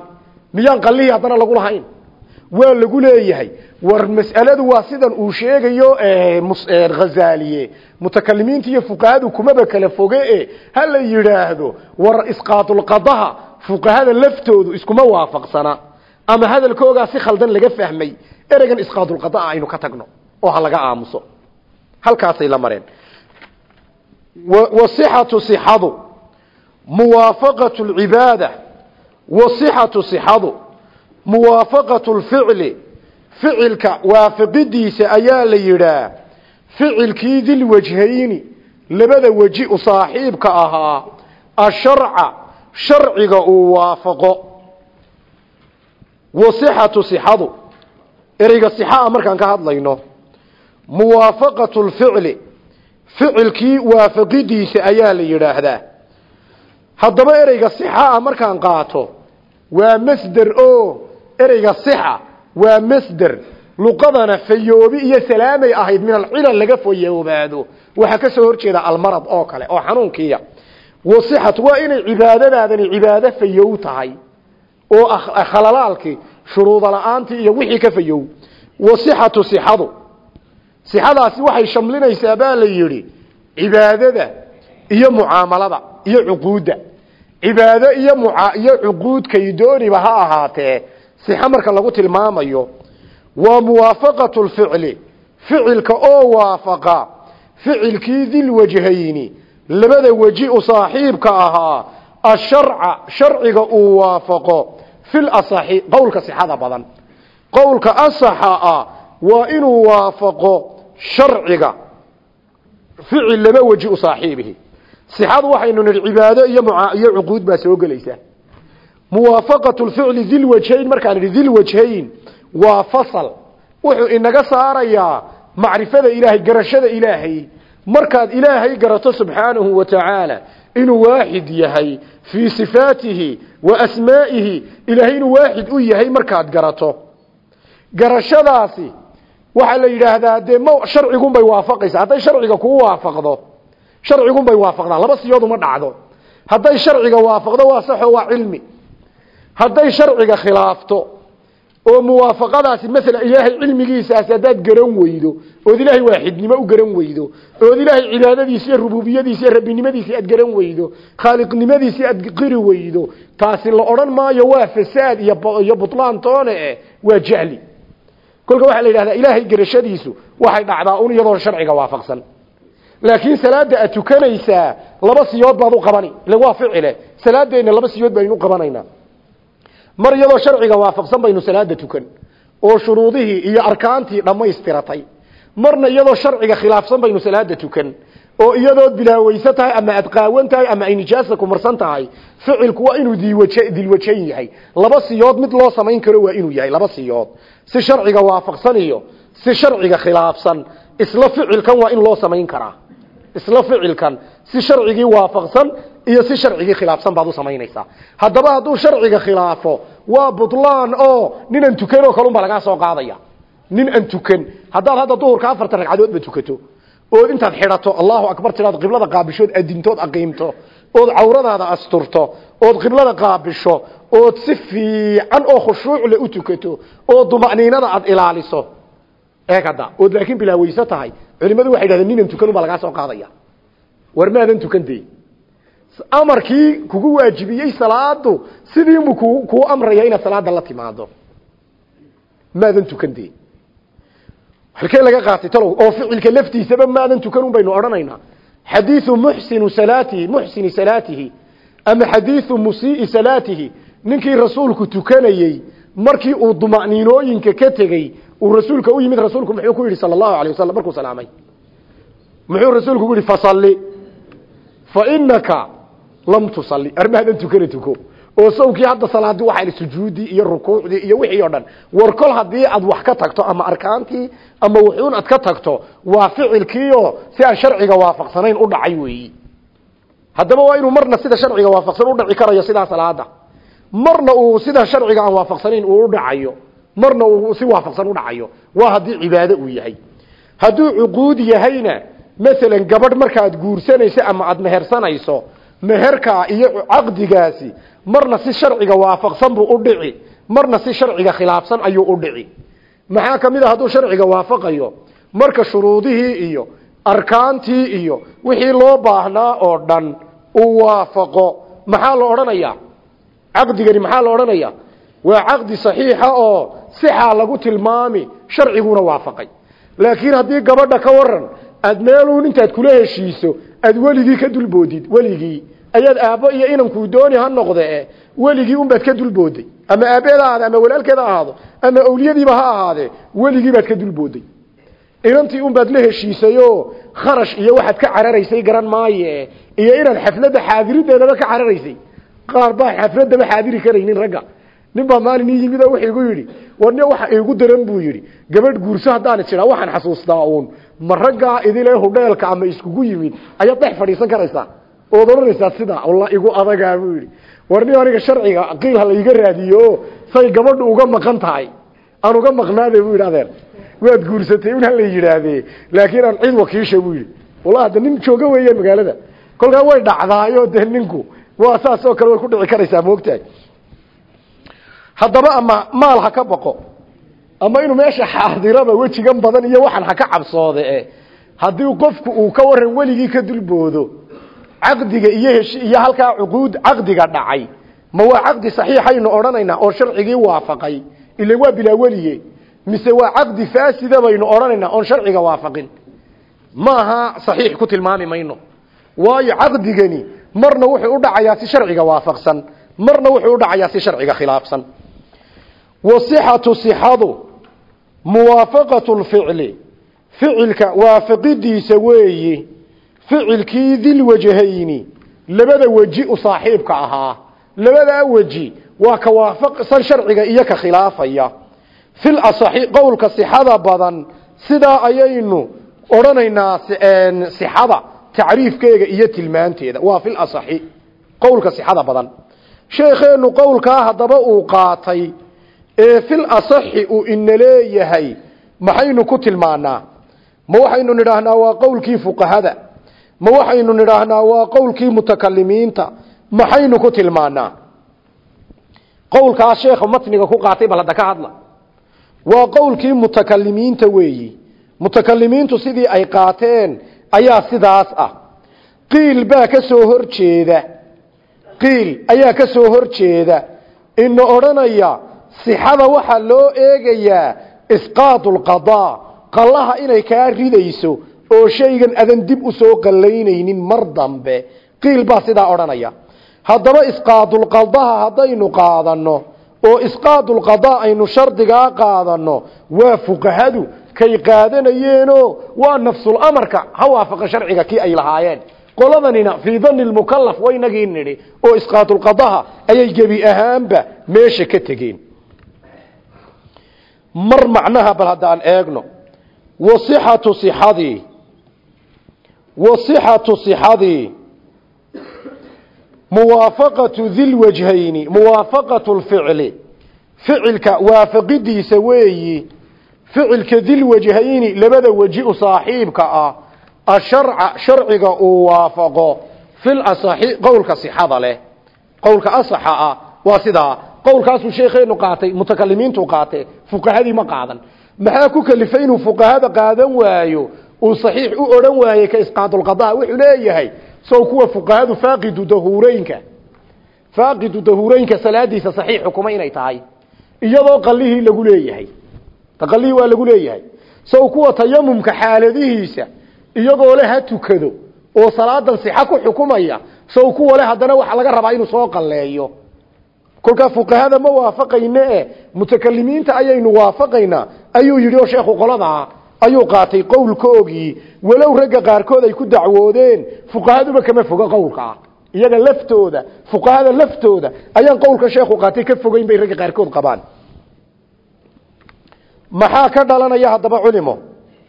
miyaan qalihii haddana lagu lahayn? Waa lagu leeyahay. War mas'aladu waa sidan uu sheegayo hazaaliye mutakalimiinta iyo fuqahadu kumaba kala foge e ha la yidhaahdo war isqaadulqadaha fuqahada laftoodu iskuma waafaqsana. Ama hadalkoogaa si khaldan laga fahmay ereygan isqaadulqadaa aynu ka tagno oo ha aamuso. Halkaasay la mareen. Wasixatu sixadu muwaafaqatu lcibaada wasixatu sixadu. Muwaafaqatu lficli ficilka waafaqidiisa ayaa la yidhaa ficilkii dilwajhayni labada weji u saaxiibka ahaa asharca sharciga uu waafaqo. Wasixatu sixadu. Ereyga sixaa markaan ka hadlayno. Muwaafaqatu lficli ficilkii waafaqidiisa ayaa la yidhaahdaa. Haddaba ereyga sixaa markaan qaato waa masder o ereyga sixa. Waa masder. Luqadana fayoobi iyo salaamay ahayd min alcilal laga fayoobaado. Waxaa ka soo horjeeda almarad oo kale oo xanuunkiiya. Wasixatu waa inay cibaadadaadani cibaado fayow tahay. Oo khalalaalkii shuruuda la'aantii iyo wixii ka fayow wasixatu sixadu. Sixadaasi waxay shamlinaysaa baa la yidhi cibaadada iyo mucaamalada iyo cuquudda cibaado iyo muca iyo cuquudkay dooniba ha ahaatee sixa marka lagu tilmaamayo waa muwaafaqatu lficli ficilka oo waafaqa ficilkii dilwajhayni labada weji u saaxiibka ahaa asharca sharciga uu waafaqo fil asaxi qowlka sixada badan. Qowlka asaxa ah waa inuu waafaqo sharciga ficil laba weji u saaxiibihi sixadu waxaynu nidhi cibaado iyo muca iyo cuquud baa soo gelaysa muwaafaqatu lficli dilwajhayn markaan nidhi dilwajhayn waa fasal. Wuxuu inaga saarayaa macrifada ilaahay garashada ilaahay. Markaad ilaahay garato subxaanahu wa tacaala inuu waaxid yahay fii sifaatihi wa asmaa'ihi ilaahay inuu waaxid u yahay markaad garato. Garashadaasi waxaa la yidhaahdaa dee m sharcigunbay waafaqaysaa. Hadday sharciga kuu waafaqdo sharcigunbay waafaqdaa laba siyood uma dhacdo. Hadday sharciga waafaqdo waa saxo waa cilmi. Hadday sharciga khilaafto oo muwaafaqadaasi maala ilaahay cilmigiisaasi haddaad garan weydo ood ilaahay waaxidnimo u garan weydo ood ilaahay cibaadadiisi iyo rububiyadiisi iyo garan weydo khaaliqnimadiisii aad qiri weydo taasi la odhan maayo waa fasaad iyo butlaan toone eh waa jahli. Kolka waxaa la yidhahdaa ilaahay garashadiisu waxay dhacdaa un iyadoo sharciga waafaqsan laakiin salaada aad tukanaysaa laba siyood baad u qabani. Ile waa ficile salaadeenna laba siyood baynu qabanaynaa. Mar iyadoo sharciga waafaqsan baynu salaada tukan oo shuruudihii iyo arkaantii dhammaystiratay. Marna iyadoo sharciga khilaafsan baynu salaada tukan oo iyadood bilaaweysan tahay ama aad qaawan tahay ama ay nijaasa ku marsan tahay ficilku waa inuu dilwajayn yahay. Laba siyood mid loo samayn karo waa inuu yahay laba siyood. Si sharciga waafaqsan iyo si sharciga khilaafsan isla ficilkan waa in loo samayn karaa. Isla ficilkan. Si sharcigii waafaqsan iyo si sharcigii khilaafsan baad u samaynaysaa. Haddaba hadduu sharciga khilaafo waa butlaan oo nin aan tukan oo kalun baa lagaa soo qaadaya. Nin aan tukan. Haddaad hadda duhurka afartan ragcadoodba tukato ood intaad xidhato allahu akbar tiraado qiblada qaabishood adintood aqiimto ood cawradaada asturto. Ood qiblada qaabisho. Ood si fiican oo khushuucle u tukato. Oo duma'niinada aad ilaaliso eeg hadda ood laakiin bilaaweyso tahay. Culimadu waxay dhahdeen ninan tukan baa lagaa soo qaadaya. War maadan tukan dee? Amarkii kugu waajibiyey salaadu sidiimu ku kuu amraya inaad salaada la timaado maadan tukan dee? Halkee laga qaatay talow oo ficilka laftiisaba maadan tukan un baynu odhanaynaa. Xadiiu muxsinu salaatihi muxsini salaatihi ama xadiiu musii salaatihi. Ninkii rasuulku tukanayey markii uu duma'niinooyinka ka tegey uu rasuulka u yimid rasuulku muxuu ku yidhi sala allahu alay wasalam markuu salaamay. Muxuu rasuulku ku yidhi fasalli fa inaka lam oo sawkii hadda salaadii waxaa sujuudii iyo rukuucdii iyo wixii oo dhan. War kol aad wax ka tagto ama arkaantii ama wuxuun aad ka tagto waa ficilkiio si aan sharciga waafaqsanayn u dhacay weeyi. Haddaba waa inuu marna sida sharciga waafaqsan u dhaci karayo sidaa salaada. Marna uu sida sharciga aan waafaqsanayn uu u dhacayo marna uu si waafaqsan u dhacayo. Waa haddii cibaado uu yahay. Hadduu cuquud yahayna masalan gabadh markaad guursanayso ama aad mehersanayso meherkaa iyo caqdigaasi marna si sharciga waafaqsan buu u dhici. Marna si sharciga khilaafsan ayuu u dhici. Maxaa ka mid a hadduu sharciga waafaqayo? Marka shuruudihii iyo arkaantii iyo wixii loo baahnaa oo dhan uu waafaqo. Maxaa la odhanayaa? Caqdigani maxaa la odhanayaa? Waa caqdi saxiixa oo sixaa lagu tilmaami sharciguna waafaqay. Laakiin haddii gabadha ka waran aad meeluun intaad kula heshiiso aad weligii ka dulboodid weligii. Ayaad aabbo iyo inankuu dooni ha noqde weligii unbaad ka dulbooday ama aabbeeda ama walaalkeeda ahaado ama awliyadiiba ha ahaadee weligii baad ka dulbooday inantii unbaad la heshiisayo kharash iyo waxaad ka cararaysay garan maaye iyo inaad xafladda xaadirideedaba ka cararaysay. Qaar baa xafladaba xaadiri karaynin ragga nin baa maalin ii yimid oo wuxuu igu yidhi warni waxa iigu daran buu yidhi. Gabadh guurso haddaan idhaa waxaan xasuustaa uun. Ma raggaa idile hudheelka ama iskugu yimid ayaad dhex fadhiisan karaysaa ood odhanaysaa sidaa walla igu adagaa buu yidhi. Warni aniga sharciga qiil ha laiga raadiyo say gabadhu uga maqan tahay. Aan uga maqnaade buu yidhi waad guursatay in hala yidhaahdee laakiin aan cid wakiisha buu yidhi. Walla hadda nin jooga weeyaan magaalada. Kolkaa way dhacdaayo dee ninku waa saas oo kale ku dhici karaysaa moogtahay haddaba ama maal ha ka baqo ama inuu meesha xaadiraba wejigan badan iyo waxaan ha ka cabsoode haddii qofku uu ka waran weligii ka dulboodo caqdiga iyo hesh iyo halkaa cuquud caqdiga dhacay ma waa caqdi saxiixaynu odhanaynaa oo sharcigii waafaqay ila waa bilaa welige mise waa caqdi faasida baynu odhanaynaa oon sharciga waafaqin? Maaha saxiix ku tilmaami mayno. Waayo caqdigani marna wuxuu u dhacayaa si sharciga waafaqsan marna wuxuu u dhacayaa si sharciga khilaafsan wasixatu sixadu muwaafaqatu lficli. Ficilka waafaqidiisa weeyi ficilkii dilwajhayni labada weji u saaxiibka ahaa. Labadaa weji waa ka waafaqsan sharciga iyo ka khilaafaya. Fil asaxi qowlka sixada badan sidaa ayaynu odhanaynaa sixada tacriifkeega iyo tilmaanteeda. Waa fil asaxi qowlka sixada badan. Sheekheenu qowlkaa haddaba uu qaatay ee fil asaxi uu ina leeyahay maxaynu ku tilmaanaa ma waxaynu nidhaahnaa waa qowlkii fuqahada? Ma waxaynu nidhaahnaa waa qowlkii mutakalimiinta? Maxaynu ku tilmaanaa qowlkaas sheekha matniga ku qaatay bal hadda ka hadla. Waa qowlkii mutakalimiinta weeyi. Mutakalimiintu sidii ay qaateen ayaa sidaas ah. Qiil baa ka soo hor jeeda. Qiil ayaa ka soo hor jeeda. Ina odhanaya sixada waxaa loo eegayaa isqaadu lqadaa qallaha inay kaa ridayso oo shaygan adan dib u soo qallaynaynin mar dambe. Qiil baa sidaa odhanaya. Haddaba isqaadulqadaha haddaynu qaadanno oo isqaadulqadaa aynu shardigaa qaadanno waa fuqahadu kay qaadanayeenoo waa nafsul amarka ha waafaqa sharciga kii ay lahaayeen. Qoladanina fii dani lmukalaf waynagii nidhi oo isqaadulqadaha ayay gebi ahaanba meesha ka tegeen mar macnaha bal haddaan eegno. Wasixatu sixadii wasixatu sixadii muwaafaqatu dilwajhayni muwaafaqatu lficli. Ficilka waafaqidiisa weeyi. Ficilka dilwajhayni labada weji u saaxiibka ah. Asharca sharciga uu waafaqo. Fil asaxi qowlka sixada leh. Qowlka asaxa ah waa sidaa qowlkaasuu sheekheenu qaatay mutakalimiintu qaatee fuqahadii ma qaadan. Maxaa ku kalifay inuu fuqahada qaadan waayo? Uu saxiix u odhan waayey ka isqaadulqadaa wuxuu leeyahay sow kuwa fuqahadu faaqidu dahuureynka faaqidu dahuureynka salaadiisa saxiix xukuma inay tahay. Iyadoo qalihii lagu leeyahay. Qalihii waa lagu leeyahay. Sow kuwa tayamumka xaaladihiisa iyagoo le ha tukado oo salaadan sixa ku xukumaya sow kuwa le haddana waxaa laga rabaa inuu soo qalleeyo kolkaa fuqahada ma waafaqayne e mutakalimiinta ayaynu waafaqaynaa ayuu yidhi oo sheekhu qoladaa ayuu qaatay qowlkoogii walow ragga qaarkood ay ku dacwoodeen fuqahaduba kama foga qowlka. Ah iyaga laftooda fuqahada laftooda ayaan qowlka sheekhu qaatay ka fogeyn bay ragga qaarkood qabaan. Maxaa ka dhalanaya haddaba culimo?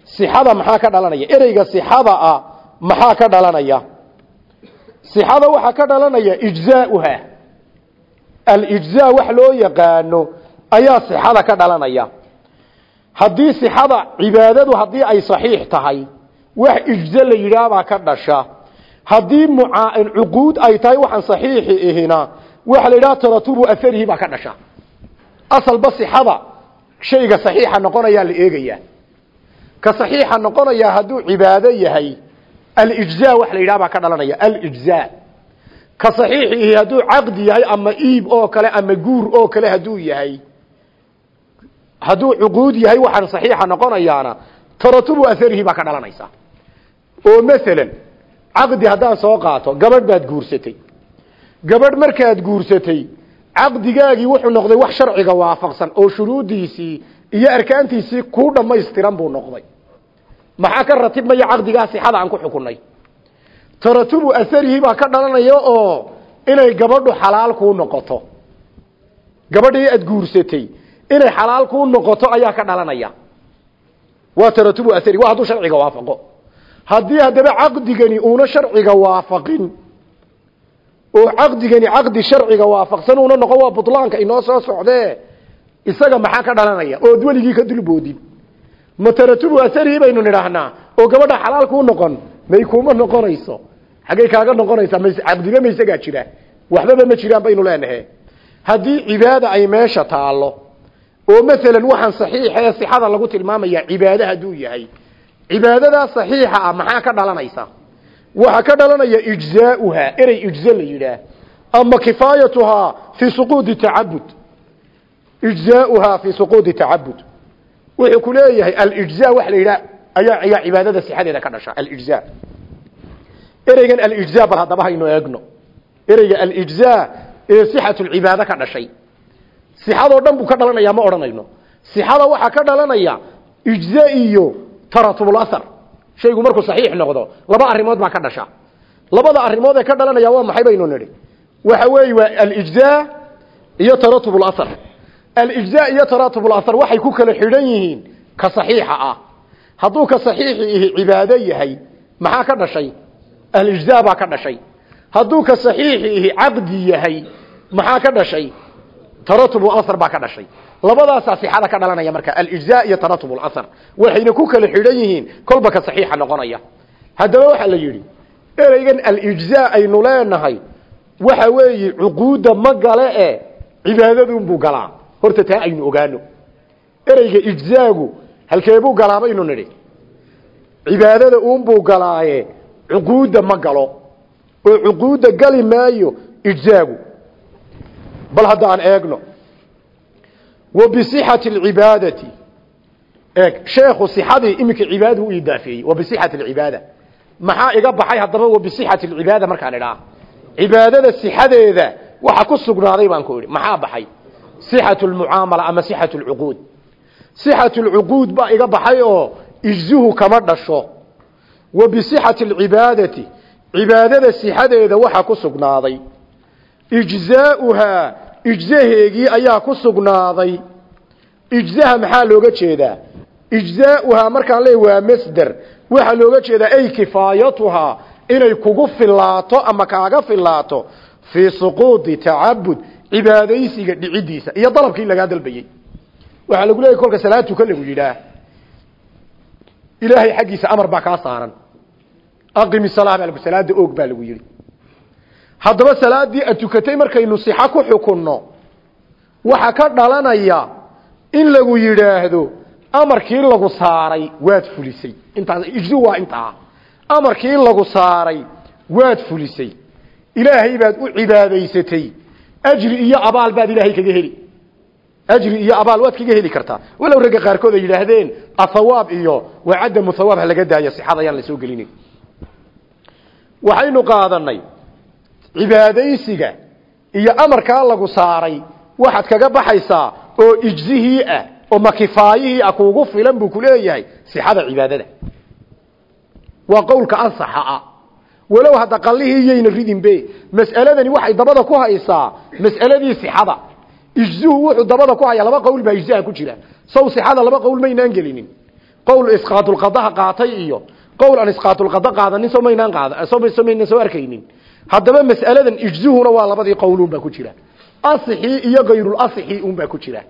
Sixada maxaa ka dhalanaya? Ereyga sixada ah maxaa ka dhalanaya? Sixada waxaa ka dhalanaya ijzaauha alijzaa wax loo yaqaano ayaa sixada ka dhalanaya. Haddii sixada cibaadadu haddii ay saxiix tahay wax ijzo la yidhaahbaa ka dhasha. Haddii cuquud ay tahay waxaan saxiixi ihina waxa la yidhaha taratubu afarihi baa ka dhasha. Asalba sixada shayga saxiixa noqonayaa la eegayaa. Ka saxiixa noqonayaa hadduu cibaado yahay alijzaa wax la yidhaha ka dhalanaya. Alijzaa ka saxiixihi hadduu caqdi yahay ama iib oo kale ama guur oo kale hadduu yahay. Hadduu cuquud yahay waxaan saxiixa noqonayaana taratubu aharihi baa ka dhalanaysa. Oo masalan caqdi haddaan soo qaato gabadh baad guursatay. Gabadh markaad guursatay caqdigaagii wuxuu noqday wax sharciga waafaqsan oo shuruudiisii iyo arkaantiisii kuu dhammaystiran buu noqday. Maxaa ka ratibmaya caqdigaa sixada aan ku xukunay taratubu aharihi baa ka dhalanaya oo inay gabadhu xalaal kuu noqoto. Gabadhii aad guursatay inay xalaal kuu noqoto ayaa ka dhalanaya. Waa taratubu ahari waa hadduu sharciga waafaqo. Haddii haddaba caqdigani uuna sharciga waafaqin oo caqdigani caqdi sharciga waafaqsan uuna noqon waa butlaanka inoo soo socdee isaga maxaa ka dhalanaya? Ood weligii ka dulboodin ma taratubu aharihi baynu nidhaahnaa oo gabadha xalaal kuu noqon may kuma noqonayso xaggay kaaga noqonaysaa m caqdiba maysagaa jira. Waxbaba ma jiraan baynu leenahe haddii cibaada ay meesha taalo oo masalan waxaan saxiixa ee sixada lagu tilmaamaya cibaado hadduu yahay. Cibaadadaa saxiixa ah maxaa ka dhalanaysa? Waxaa ka dhalanaya ijzaauhaa erey ijza la yidhaah ama kifaayatuhaa fii suquudi tacabud. Ijzaauhaa fii suquudi tacabud. Wuxuu ku leeyahay alijza wax la yidhaah ayaa ayaa cibaadada sixadeeda ka dhasha alijza ereygan alijza bal haddaba haynu eegno. Ereyga alijza ee sixatu lcibaado ka dhashay. Sixadoo dhan buu ka dhalanaya ma odhanayno. Sixada waxaa ka dhalanaya ijza iyo taratubulahar shaygu markuu saxiix noqdo laba arrimood baa ka dhasha. Labada arrimood ee ka dhalanaya waa maxay baynu nidhi? Waxa weeye waa alijza iyo taratubulahar alijza iyo taratubulahar waxay ku kala xidhan yihiin ka saxiixa ah. Hadduu ka saxiixi ihi yahay maxaa ka dhashay alijza baa ka dhashay. Haduu ka saxiixiihi caqdi yahay maxaa ka dhashay? Taratubu aar baa ka dhashay. Labadaasaa sixada ka dhalanaya marka alijza iyo taratub اlaar waxayna ku kala xidhan yihiin kolba ka saxiixa noqonaya. Haddaba waxaa la yidhi ereygan alijza aynu leenahay waxa weeye cuquudda magale gale e cibaadadunbuu galaa. Horta taa aynu ogaano. Ereyga ijzaagu halkeebuu galaa baynu nidhi. Cibaadada unbuu galaaye cuquudda ma galo oo cuquudda gali maayo ijzaagu bal haddaan eegno wa bisixati alcibaadati. Eeg sheekhu sixadii iminka cibaadadu u idaafeeyey wa bisixati alcibaada. Maxaa iga baxay haddaba wa bisixati alcibaada markaan idhaa? Cibaadada sixadeeda waxa ku sugnaaday baan ku idhi maxaa baxay? Sixatu lmucaamala ama sixatu lcuquud sixatu lcuquud baa iga baxay oo ijzuhu kama dhasho wa bisixati alcibaadati cibaadada sixadeeda waxa ku sugnaaday. Ijzaauhaa ijzaheegii ayaa ku sugnaaday. Ijzaha maxaa looga jeedaa? Ijzaauhaa markaan leey waa masder. Waxaa looga jeedaa ay kifaayatuhaa inay kugu filaato ama kaaga filaato fii suquudi tacabud cibaadaysiga dhicidiisa. Iyo dalabkii lagaa dalbayey waxaa lagu leeyahy kolka salaad lagu yidhaah ilaahay xaggiisa amar baa kaa saaran. Aqimi salaa baa salaada oog baa lagu yidhi. Haddaba salaadii ad tukatay markaynu sixa ku xukunno waxa ka dhalanaya in lagu yidhaahdo amarkii lagu saaray waad fulisay. Intaas ijdu waa intaa. Amarkii lagu saaray waad fulisay. Ilaahay baad u cibaadaysatay. Ajri iyo abaal baad ilaahay kaga heli ajri iyo abaal waad kaga heli kartaa walow ragga qaarkood ay yidhaahdeen athawaab iyo wa cadamu thawaab ha laga daayo sixada ayaan la soo gelinin waxaynu qaadanay cibaadaysiga iyo amarkaa lagu saaray waxaad kaga baxaysaa oo ijzihii ah oo makifaayihii ah filan buu ku leeyahay sixada cibaadada waa qowlka ansaxa ah walow hadda ridinbe mas'aladani waxay dabada ku haysaa mas'aladii sixada ijzuhu wuxuu dabada ku hayaa laba qowl baa ijzaha ku jira. Saw laba qowl maynaan gelinin. Qowl isqaatulqadaha qaatay iyo qowl aan isqaatulqada qaadanin soo maynaan qaada soo maynaan soo arkaynin. Haddaba mas'aladan ijzuhuna waa labadii qowluun baa ku jira. Asixii iyo gayrul asixii un baa ku jira.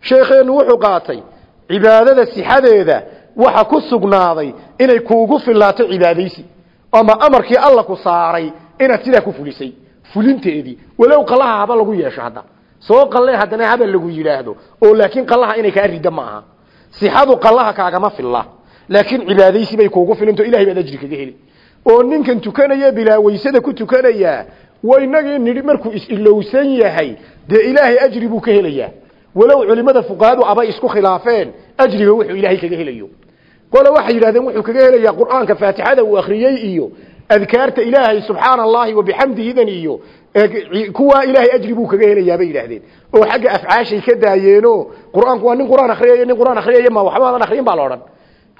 Sheekheenu wuxuu qaatay cibaadada sixadeeda waxa ku sugnaaday inay kuugu filaato cibaadaysi ama amarkii alla ku saaray inaad sidaa ku fulisay. Fulinteedii walow qalaha haba lagu yeesho hadda soo qalle haddana haba lagu yidhaahdo. Oo laakiin qalaha inay kaa ridda ma aha. Sixadu qalaha kaagama filla. Laakiin cibaadaysi bay kuugu filanto ilahay baad ajri kaga heli. Oo ninkan tukanaya bilaa waysada ku tukanaya waynagii nidhi markuu is-ilowsan yahay dee ilaahay ajri buu ka helayaa. Walow culimada fuqahadu abay isku khilaafeen ajriga wuxuu ilaahay kaga helayo. Qole waxay yidhahdeen wuxuu kaga helayaa qur'aanka faatixada uu akhriyey iyo adkaarta ilaahay subxaana allahi wabixamdihidan iyo kuwaa ilaahay ajri buu kaga helayaa bay yidhaahdeen. Oo xagga afcaashay ka daayeeno qur'aanku waa nin qur'aan akriyayo nin qur'aan akriyayo ma waxba aadan akriyin baa la odhan.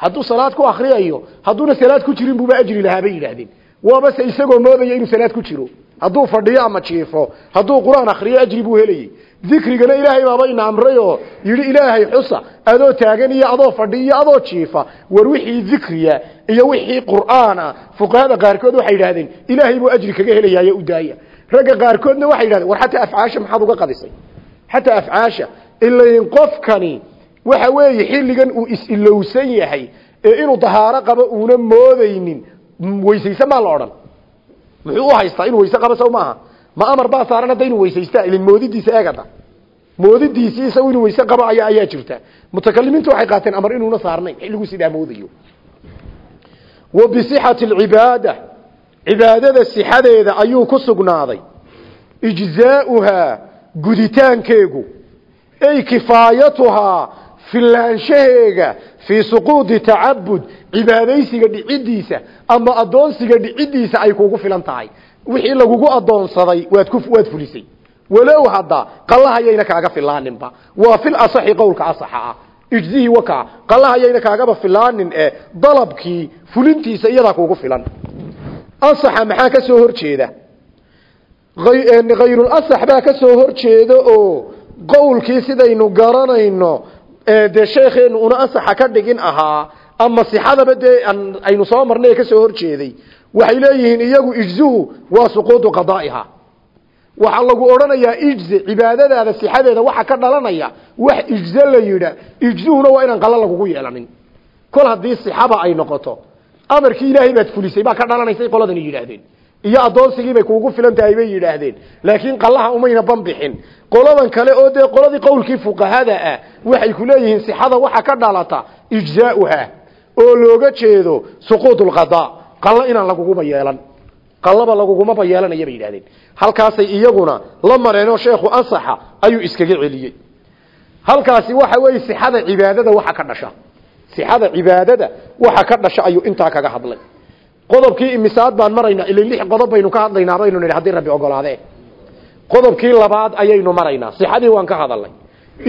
Hadduu salaad ku akriyayo hadduuna salaad ku jirin buuba ajri lahaa bay yidhaahdeen. Waaba se isagoo moodaya inuu salaad ku jiro? Hadduu fadhiyo ama jiifo hadduu qur'aan akriyo ajri helayey dikrigana ilaahay baaba ina amray oo yidhi ilaahay xusa adoo taagan iyo adoo fadhi iyo adoo jiifa war wixii dikriya iyo wixii qur'aana fuqahada qaarkood waxay yidhahdeen ilaahay buu ajri kaga helayaayo u daaya. Ragga qaarkoodna waxay yidhahdeen war xataa afcaasha maxaad uga qadisay? Xataa afcaasha ilain qofkani waxa weeye xilligan uu is-ilowsan yahay ee inuu dahaaro qabo uuna moodaynin weysayse maa la odhan. Muxuu haystaa inuu weyse qabo maaha ma amar baa saaran hadda inuu weysaystaa ilin moodidiisa eegada. Moodidiisii isagu inuu weyse qabo ayaa jirta. Mutakalimiintu waxay qaateen amar inuuna saarnayn xilliguu sidaa moodayo. Wa bisixati alcibaada cibaadada sixadeeda ayuu ku sugnaaday. Ijzaauhaa guditaankeegu. Ay kifaayatuhaa filaanshaheega fii suquudi tacabud cibaadaysiga dhicidiisa ama adoonsiga dhicidiisa ay kugu filan tahay wixii lagugu adoonsaday waad ku waad fulisay. Walow hadda qalahayayna kaaga filaaninba. Waa fil asaxi qowlka asaxa ah. Ijzihii waka qalahayayna kaagaba filaanin ee dalabkii fulintiisa iyadaa kugu filan. Asaxa maxaa ka soo horjeeda hayrul asax baa ka soo horjeeda oo qowlkii sidaynu garanayno dee sheekheenu una asaxa ka dhigin ahaa ama sixadaba dee aynu soo marnay ka soo horjeeday waxay leeyihiin iyagu ijzuhu waa suquudu qadaa'iha. Waxaa lagu odhanayaa ijze cibaadadaada sixadeeda waxa ka dhalanaya wax ijze la yidha ijzuhuna waa inaan qala lagugu yeelanin. Kol haddii sixaba ay noqoto amarkii ilaahay baad fulisay baa ka dhalanaysay qoladani yidhaahdeen. Iyo addoonsigii bay kuugu filan tahay bay yidhaahdeen. Laakiin qallaha umayna banbixin qoladan kale oo dee qoladii qowlkii fuqahada ah waxay ku leeyihiin sixada waxa ka dhalata ijzaauha oo looga jeedo suquud lqadaa qallo inaan laguguba yeelan qallaba lagugumaba yeelanaya bay yidhahdeen halkaasay iyaguna la mareenoo sheekhu ansaxa ayuu iskaga celiyey. Halkaasi waxa weeye sixada cibaadada waxa ka dhasha. Sixada cibaadada waxa ka dhasha ayuu intaa kaga hadlay. Qodobkii imisaad baan maraynaa ilaa lix qodob baynu ka hadlaynaa baynu nidhi haddii rabbi ogolaadee. Qodobkii labaad ayaynu maraynaa sixadii waan ka hadalnay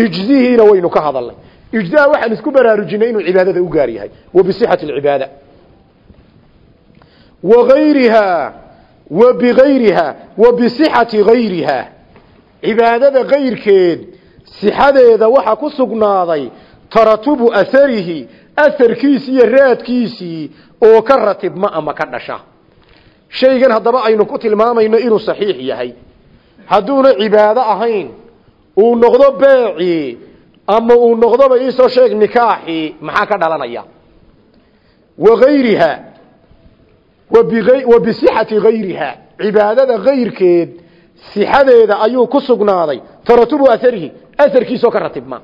ijzihiina waynu ka hadalnay ijzaha waxaan isku baraarujinay inuu cibaadada u gaar yahay. Wa bisixati wagayriha wa bigayriha wa bisixati gayriha. Cibaadada kayrkeed sixadeeda waxa ku sugnaaday taratubu aharihi aharkiisii iyo raadkiisii oo ka ratibma ama ka dhasha. Shaygan haddaba aynu ku tilmaamayno inuu saxiix yahay. Hadduuna cibaado ahayn uu noqdo beecii ama uu noqdoba iisoo sheeg nikaaxii maxaa ka dhalanaya? Waayriha wa bisixati hayriha cibaadada kayrkeed sixadeeda ayuu ku sugnaaday. Taratubu aharihi aharkiisoo ka ratibma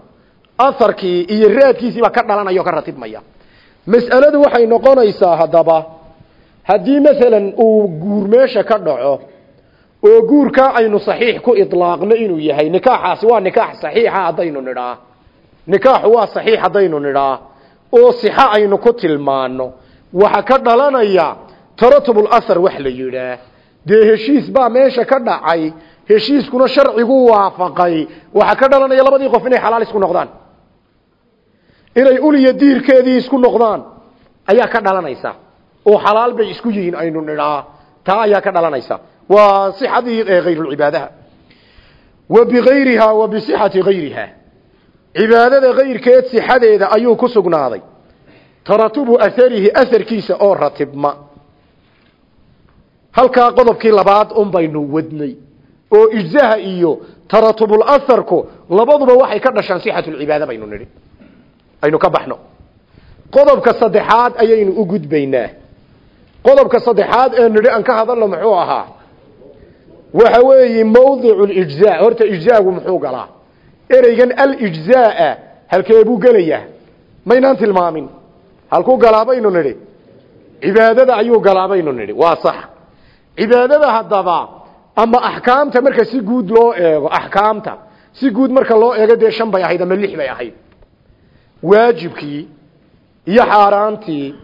aharkii iyo raadkiisiibaa ka dhalanaya o ka ratibmaya. Mas'aladu waxay noqonaysaa haddaba haddii masalan uu guur meesha ka dhaco oo guurkaa aynu saxiix ku ilaaqno inuu yahay nikaaxaasi waa nikaax saxiixa haddaynu nidhaa. Nikaaxu waa saxiix haddaynu nidhaa. Oo sixa aynu ku tilmaano waxa ka dhalanaya taratubul asar wax la yidhaah dee heshiis baa meesha ka dhacay heshiiskuna sharcigu waafaqay. Waxa ka dhalanaya labadii qof inay xalaal isku noqdaan. Inay uliya diirkeedii isku noqdaan. Ayaa ka dhalanaysa. Oo xalaal bay isku yihiin aynu nidhaa. Taa ayaa ka dhalanaysa. Waa sixadii hayrulcibaadaha wa bigayriha wa bisixati gayriha cibaadada kayrkeed sixadeeda ayuu ku sugnaaday. Taratubu aharihi aharkiisa oo ratibma halkaa qodobkii labaad un baynu wadnay oo ijzaha iyo taratubul asarku labaduba waxay ka dhashaan sixatulcibaada baynu nidhi. Aynu ka baxno. Qodobka saddexaad ayaynu u gudbaynaa. Qodobka saddexaad ee nidhi aan ka hadalno muxuu ahaa? Waxa weeye mawdicu lijzaa horta ijzaagu muxuu galaa. Ereygan alijzaa halkee buu gelayaa? Maynaan tilmaamin. Halkuu galaa baynu nidhi. Cibaadada ayuu galaa baynu nidhi. Waa sax cibaadada haddaba ama axkaamta marka si guud loo eego axkaamta si guud marka loo eego dee bay ahayd ama lix bay ahayd. Waajibkii iyo xaaraantii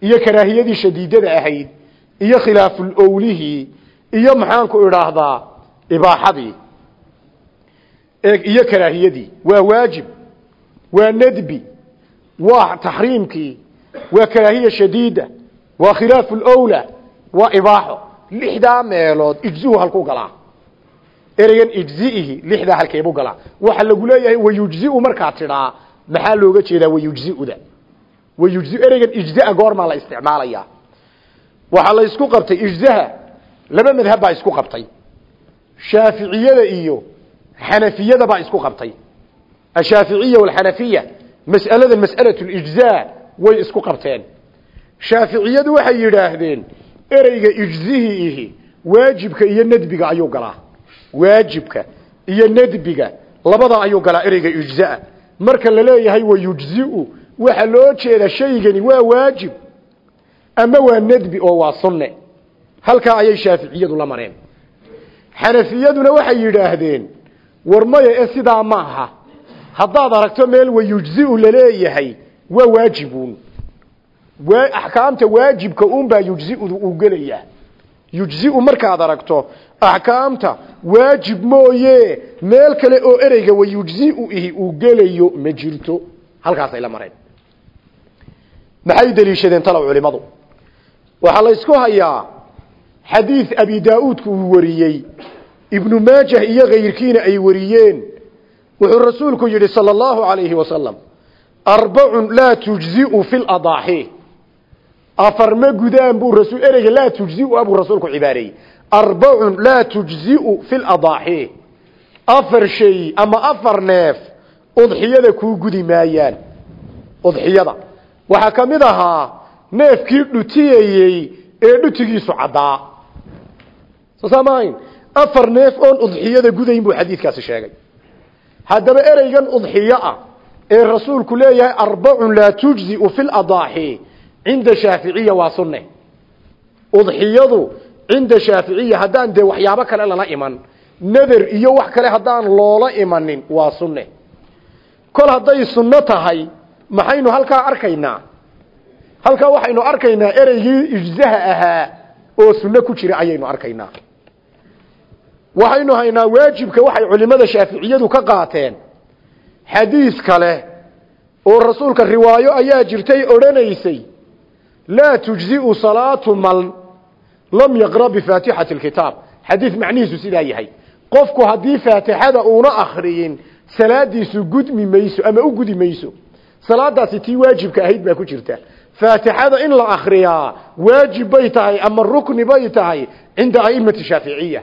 iyo karaahiyadii shadiidada ahayd iyo khilaaful owlihii iyo maxaanku idhaahdaa ibaaxadii iyo karaahiyadii waa waajib waa nadbi waa taxriimkii waa karaahiya shadiida waa khilaafu lowla waa ibaaxo lixdaa meelood ijzuhu halkuu galaa. Ereygan ijziihi lixdaa halkeebuu galaa. Waxa lagu leeyahay wayujziu markaa tidhaa maxaa looga jeedaa wayujziuda? Wayujzi ereygan ijzaa goormaa la isticmaalayaa. Waxaa la isku qabtay ijzaha laba madhab baa isku qabtay. Shaaficiyada iyo xanafiyada baa isku qabtay. Ashaaficiya walxanafiya mas'aladan mas'alatu lijzaa way isku qabteen. Shaaficiyadu waxay yidhaahdeen ereyga ijzihii ihi waajibka iyo nadbiga ayuu galaa. Waajibka iyo nadbiga labada ayuu galaa ereyga ijzaa marka la leeyahay wayujziu waxa loo jeeda shaygani waa waajib ama waa nadbi oo waa sunne. Halkaa ayay shaaficiyadu la mareen. Xanafiyaduna waxay yidhaahdeen war maya ee sidaa ma aha. Haddaad aragto meel wayujziu la leeyahay waa waajibuun axkaamta waajibka unbaa yujziudu uu gelayaa yujziu markaad aragto axkaamta waajib mooye. Meel kale oo ereyga wayujziu ihi uu gelayo ma jirto. Halkaasay la mareen. Maxay deliishadeen talow culimadu waxaa la ysku hayaa xadiid abi daa-uudku uu wariyey. Ibnu maajah iyo kayrkiina ay wariyeen. Wuxuu rasuulku yidhi sala allahu alayhi wasalam arbacun laa tujziu fi ladaaxi afar ma gudaan buu rasul ereyga laa tujziu abuu rasuulku cibaareeyey. Arbacun laa tujziu fi ladaaxi afar shay ama afar neef udxiyada kuu gudi maayaan. Udxiyada. Waxaa ka ahaa neefkii dhutiyayey ee dhutigiisu caddaa. Soo saamahayn afar neef oon udxiyada gudayn buu xadiidkaasi sheegay. Haddaba ereygan udxiyo ah ee rasuulku leeyahay arbacun laa tujziu fi ladaaxi cinda shaaficiya waa sunne. Udxiyadu cinda shaaficiya haddaan dee waxyaabo kale lala iman nader iyo wax kale haddaan loola imanin waa sunne. Kol hadday sunno tahay maxaynu halkaa arkaynaa? Halkaa waxaynu arkaynaa ereygii ijzaha ahaa oo sunno ku jira ayaynu arkaynaa. Waxaynu haynaa waajibka waxay culimada shaaficiyadu ka qaateen. Xadiis kale oo rasuulka riwaayo ayaa jirtay odhanaysay laa tujziu salaatu man lam yaqra bifaatixati lkitaab xadiis macnihiisu sidaa yahay qofku haddii faatixada uuna akriyin salaadiisu gudmi mayso ama u gudi mayso salaadaasi tii waajibka ahayd baa ku jirta faatixada in la akriyaa waajib bay tahay ama rukni bay tahay cinda aimati shaaficiya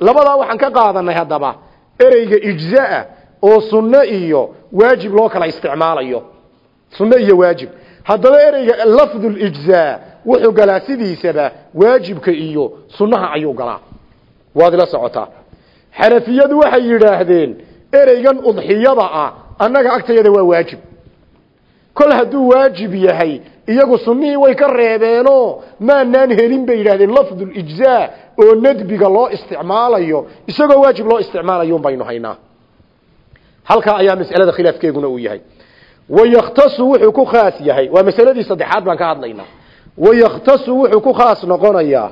labadaa waxaan ka qaadanay haddaba ereyga ijzaa oo sunno iyo waajib loo kala isticmaalayo sunno iyo waajib haddaba ereyga lafdulijzaa wuxuu galaa sidiisaba waajibka iyo sunnaha ayuu galaa. Waad ila socotaa. Xanafiyadu waxay yidhaahdeen ereygan udxiyada ah annaga agtayada waa waajib. Kol hadduu waajib yahay iyagu sunnihii way ka reebeenoo maanaan helin bay yidhahdeen lafdulijzaa oo nadbiga loo isticmaalayo isagoo waajib loo isticmaalayo baynu haynaa. Halkaa ayaa mas'alada khilaafkeeguna uu yahay wayakhtasu wuxuu ku khaas yahay waa masaladii saddexaad baan ka hadlaynaa wayakhtasu wuxuu ku khaas noqonayaa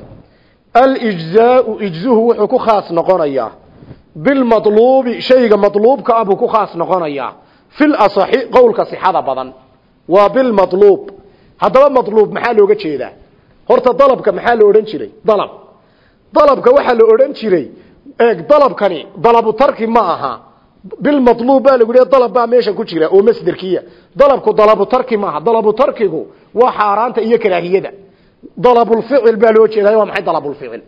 alijzaau ijzuhu wuxuu ku khaas noqonayaa bilmaluubi shayga maluubka ah buu ku khaas noqonayaa fil asaxi qowlka sixada badan waa bilmaluub haddaba maluub maxaa looga jeedaa horta dalabka maxaa la odhan jiray dalab dalabka waxaa la odhan jiray eeg dalabkani dalabu tarki ma aha bilmaluub baa lagu leeya dalab baa meesha ku jira oo masderkiya dalabku dalabu tarki maaha. Dalabu tarkigu waa xaaraanta iyo karaahiyada. Dalabulficil baa loo jeedaa waa maxay dalabulficil?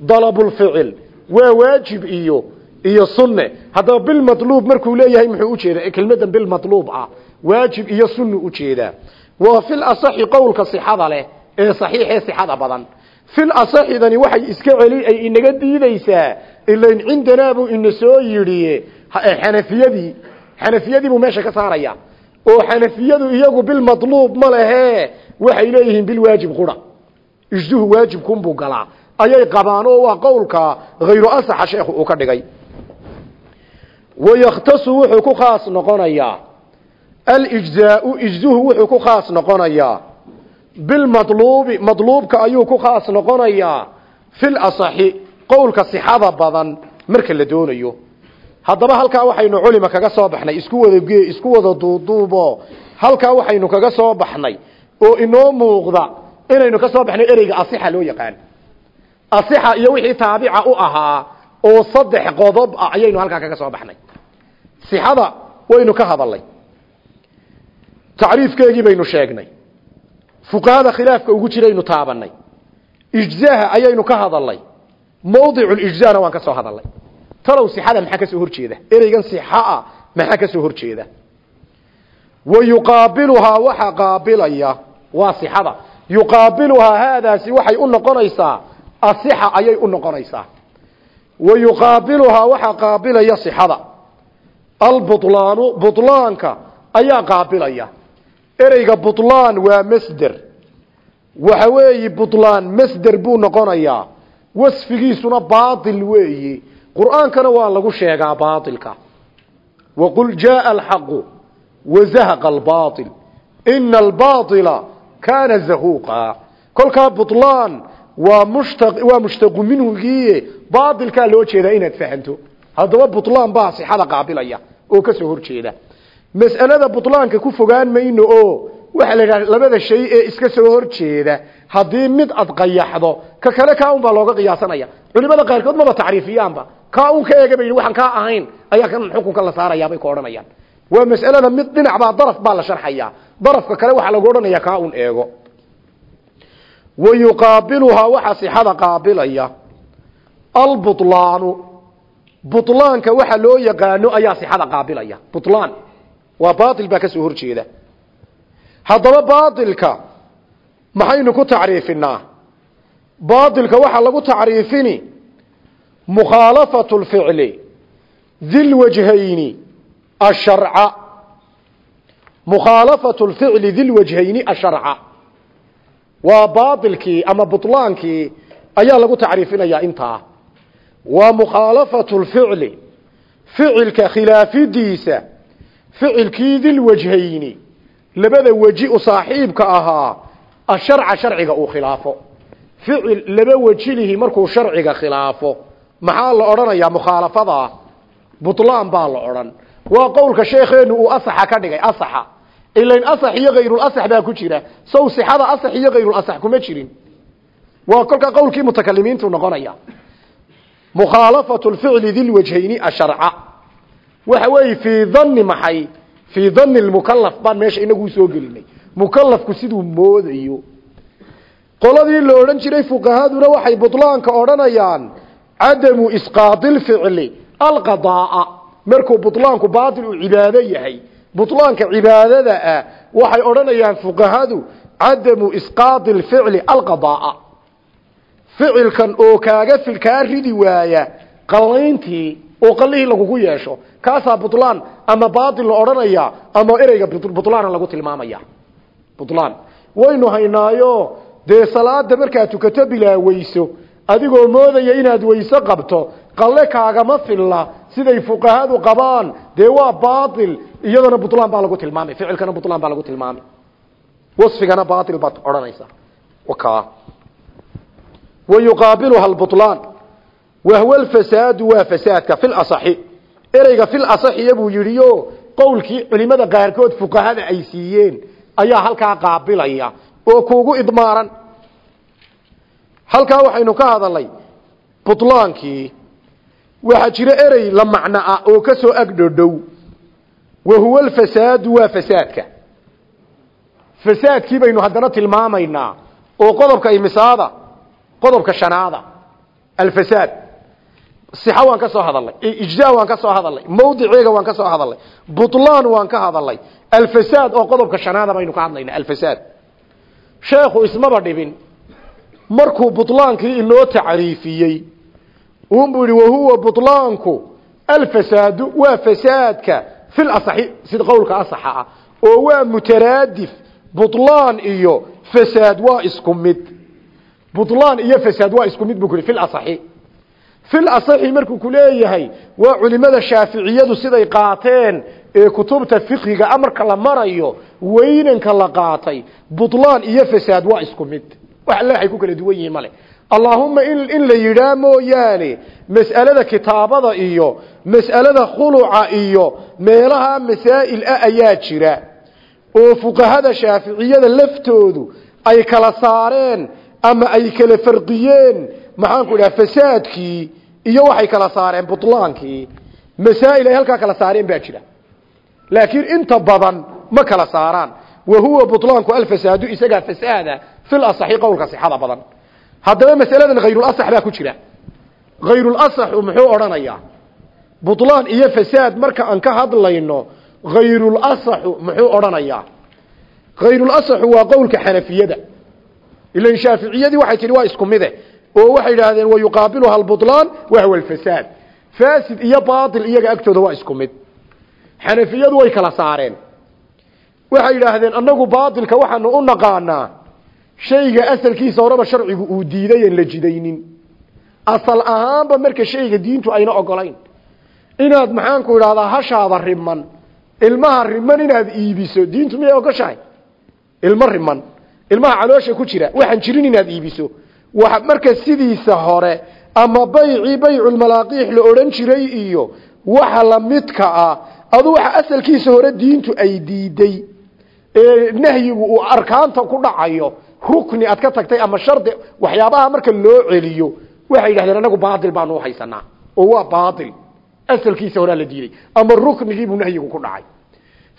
Dalabulficil waa waajib iyo iyo sunne. Haddaba bilmaluub markuu leeyahay muxuu u jeedaa kelmadan bilmaluub ah. Waajib iyo sunnu u jeedaa waa fil asaxi qowlka sixada leh ee saxiixee sixada badan. Fil asaxidani waxay iska celi ay inaga diideysaa ilain cindanaa buu ina soo yidhi xanafiyadii xanafiyadii buu meesha ka saaraya. Oo xanafiyadu iyagu bilmaluub ma lehe waxay leeyihiin bilwaajib qura. Ijduhu waajibkunbuu galaa. Ayay qabaan oo waa qowlka hayru asaxa sheekhu uu ka dhigay. Wayakhtasu wuxuu ku khaas noqonayaa alijzaau ijduhu wuxuu ku khaas noqonayaa bilmaluubi madluubka ayuu ku khaas noqonayaa fil asaxi qowlka sixada badan marka la doonayo haddaba halkaa waxaynu culima kaga soo baxnay isku wada gee isku wada duuduubo. Halkaa waxaynu kaga soo baxnay oo inoo muuqda inaynu ka soo baxnay ereyga asixa loo yaqaan. Asixa iyo wixii taabica u ahaa oo saddex qodob ah ayaynu halkaa kaga soo baxnay. Sixada waynu ka hadalnay. Tacriifkeegii baynu sheegnay. Fuqahada khilaafka ugu jiraynu taabanay ijzaaha ayaynu ka hadalnay. Mawdiculijzaana waan ka soo hadalnay talow sixada maxaa ka soo horjeeda ereygan sixaa maxaa ka soo horjeeda wa yuqaabiluhaa waxa qaabilaya waa sixada. Yuqaabiluhaa haadaasi waxay u noqonaysaa asixa ayay u noqonaysaa. Wa yuqaabiluhaa waxaa qaabilaya sixada. Albulaanu bulaanka ayaa qaabilaya. Ereyga bulaan waa masder. Waxa weeyi bulaan masder buu noqonayaa. Wasfigiisuna baatil weeyi qur'aankana waa lagu sheegaa baatilka. Waqul jaaa alxaqu wazahaqa albaatil. Ina albaatila kaana zahuuqa. Kolkaa bulaan waa waa mushtaqu minhugiiye baatilkaa loo jeedaa inaad fahanto. Haddaba bulaan baa sixada qaabilaya oo ka soo horjeeda. Mas'alada butlaanka ku fogaan mayno oo waxaa la yidhaha labada shay ee iska soo horjeeda haddii mid ad qayaxdo ka kale kaa un looga qiyaasanaya. Culimada qaarkood maba tacriifiyaanba. Kaa un ka eega bay waxaan kaa ahayn. Ayaa kan xukunka la saarayaabay ka odhanayaan. Waa mas'alada mid dhinac baa daraf baa la sharxaya darafka kale waxaa lagu odhanaya kaa un eego. Wa yuqaabiluhaa waxaa sixada qaabilaya. Albulaanu bulaanka waxa loo yaqaano ayaa sixada qaabilaya. Bulaan waa baail baa ka soo horjeeda. Haddaba baailka maxaynu ku tacriifinaa. Baailka waxaa lagu tacriifini mukhaalafatu lficli dilwajhayni asharca. Mukhaalafatu lficli dilwajhayni asharca. Waa baailkii ama butlaankii ayaa lagu tacriifinayaa intaa. Waa mukhaalafatu lficli ficilka khilaafidiisa ficilkii dilwajhayni labada weji u saaxiibka ahaa asharca sharciga uu khilaafo. Ficil laba wejilihi markuu sharciga khilaafo. Maxaa la odhanayaa mukhaalafadaa butlaan baa la odhan. Waa qowlka sheekheenu uu asaxa ka dhigay asaxa. Ilain asax iyo hayrulasax baa ku jira. Sow sixada asax iyo hayrulasax kuma jirin. Waa kolkaa qowlkii mutakalimiintu noqonaya. Mukhaalafatu lficli dilwajhayni asharca. Waxa weeye fii dhanni maxay? Fii dani lmukalaf baan meesha inagu soo gelinay mukalafku siduu moodayo. Qoladii la odhan jiray fuqahaduna waxay butlaanka odhanayaan cadamu isqaadi lficli alqadaaa. Markuu butlaanku baatil uu cibaado yahay butlaanka cibaadada ah waxay odhanayaan fuqahadu cadamu isqaadi lficli alqadaaa. Ficilkan oo kaaga kaa ridi waaya qalayntii oo qalihii lagugu yeesho kaasaa butlaan ama baatil la odhanaya ama ereyga butlaana lagu tilmaamaya butlaan waynu haynaayo dee salaada markaad tukato bilaaweyso adigoo moodaya inaad weyse qabto qalle kaagama filla siday fuqahadu qabaan dee waa baatil iyadana butlaan baa lagu tilmaamay ficilkana butlaan baa lagu tilmaamay. Wasfigana baatil baad odhanaysaa. Waka. Wayuqaabiluha albutlaan wahwa alfasaadu waa fasaadka fi lasaxi ereyga fil asaxiya buu yidhiyo qowlkii culimada qaarkood fuqahada ay siiyeen ayaa halkaa qaabilaya oo kuugu idmaaran. Halkaa waxaynu ka hadalnay butlaankii waxaa jira erey la macno ah oo ka soo agdhodhow wa huwa alfasaadu waa fasaadka. Fasaadkii baynu haddana tilmaamaynaa oo qodobka imisaada qodobka shanaada alfasaad. Sixa waan ka soo hadalnay ijza waan ka soo hadalnay mawdiceega waan ka soo hadalnay butlaan waan ka hadalnay alfasaad oo qodobka shanaada baynu ka hadlaynaa alfasaad sheekhu ismaba dhibin markuu butlaankii inoo tacriifiyey unbuu yihi wahuwa butlaanku alfasaadu waa fasaadka fil asaxi sida qowlka asaxa ah oo waa mutaraadif butlaan iyo fasaad waa isku mid butlaan iyo fasaad waa isku mid buu ku yihi ee kutubta fiqhiga amarka la marayo weynanka la qaatay butlaan iyo fasaad waa isku mid. Wax alle waxay ku kala duwan yihiin male. Allaahumma in la yidhaa mooyaane mas'alada kitaabada iyo mas'alada khuluca iyo meelaha masaa'il ah ayaa jira oo fuqahada shaaficiyada laftoodu ay kala saareen ama ay kala farqiyeen maxaanku idhaha fasaadkii iyo waxay kala saareen butlaankii masaa'il ay halkaa kala saareen baa jira laakiin inta badan ma kala saaraan. Wa huwa butlaanku alfasaadu isagaa fasaada fil asaxi qowlka sixada badan. Haddaba masaladan hayrulasax baa ku jira. Hayrulasaxu muxuu odhanayaa? Butlaan iyo fasaad marka aan ka hadlayno hayrulasaxu muxuu odhanayaa? Hayrulasaxu waa qowlka xanafiyada. Ilan shaaficiyadii waxay tihi waa isku mide oo waxay yidhaahdeen wayuqaabiluha albutlaan wahwa alfasaad. Faasid iyo baatil iyaga agtooda waa isku mid xanafiyadu way kala saareen. Waxay yidhaahdeen annagu baatilka waxaanu u naqaanaa. Shayga asalkiisa horeba sharcigu uu diiday aan la jidaynin. Asal ahaanba marka shayga diintu ayna ogolayn. Inaad maxaanku idhahdaa hashaada riman. Ilmaha riman inaad iibiso. Diintu miyay ogoshahay? Ilmo riman. Ilmaha caloosha ku jira. Waxaan jirin inaad iibiso. Marka sidiisa hore ama baycii bayculmalaaqiix la odhan jiray iyo waxa lamidka ah adu waxa asalkiisa hore diintu ay diiday ee nahyigu uu arkaanta ku dhacayo rukni aad ka tagtay ama shardi waxyaabaha marka loo celiyo waxay yidhahdeen anagu baatil baanu haysanaa oo waa baatil. Asalkiisa horaa la diiday ama ruknigiibuu nahyigu ku dhacay.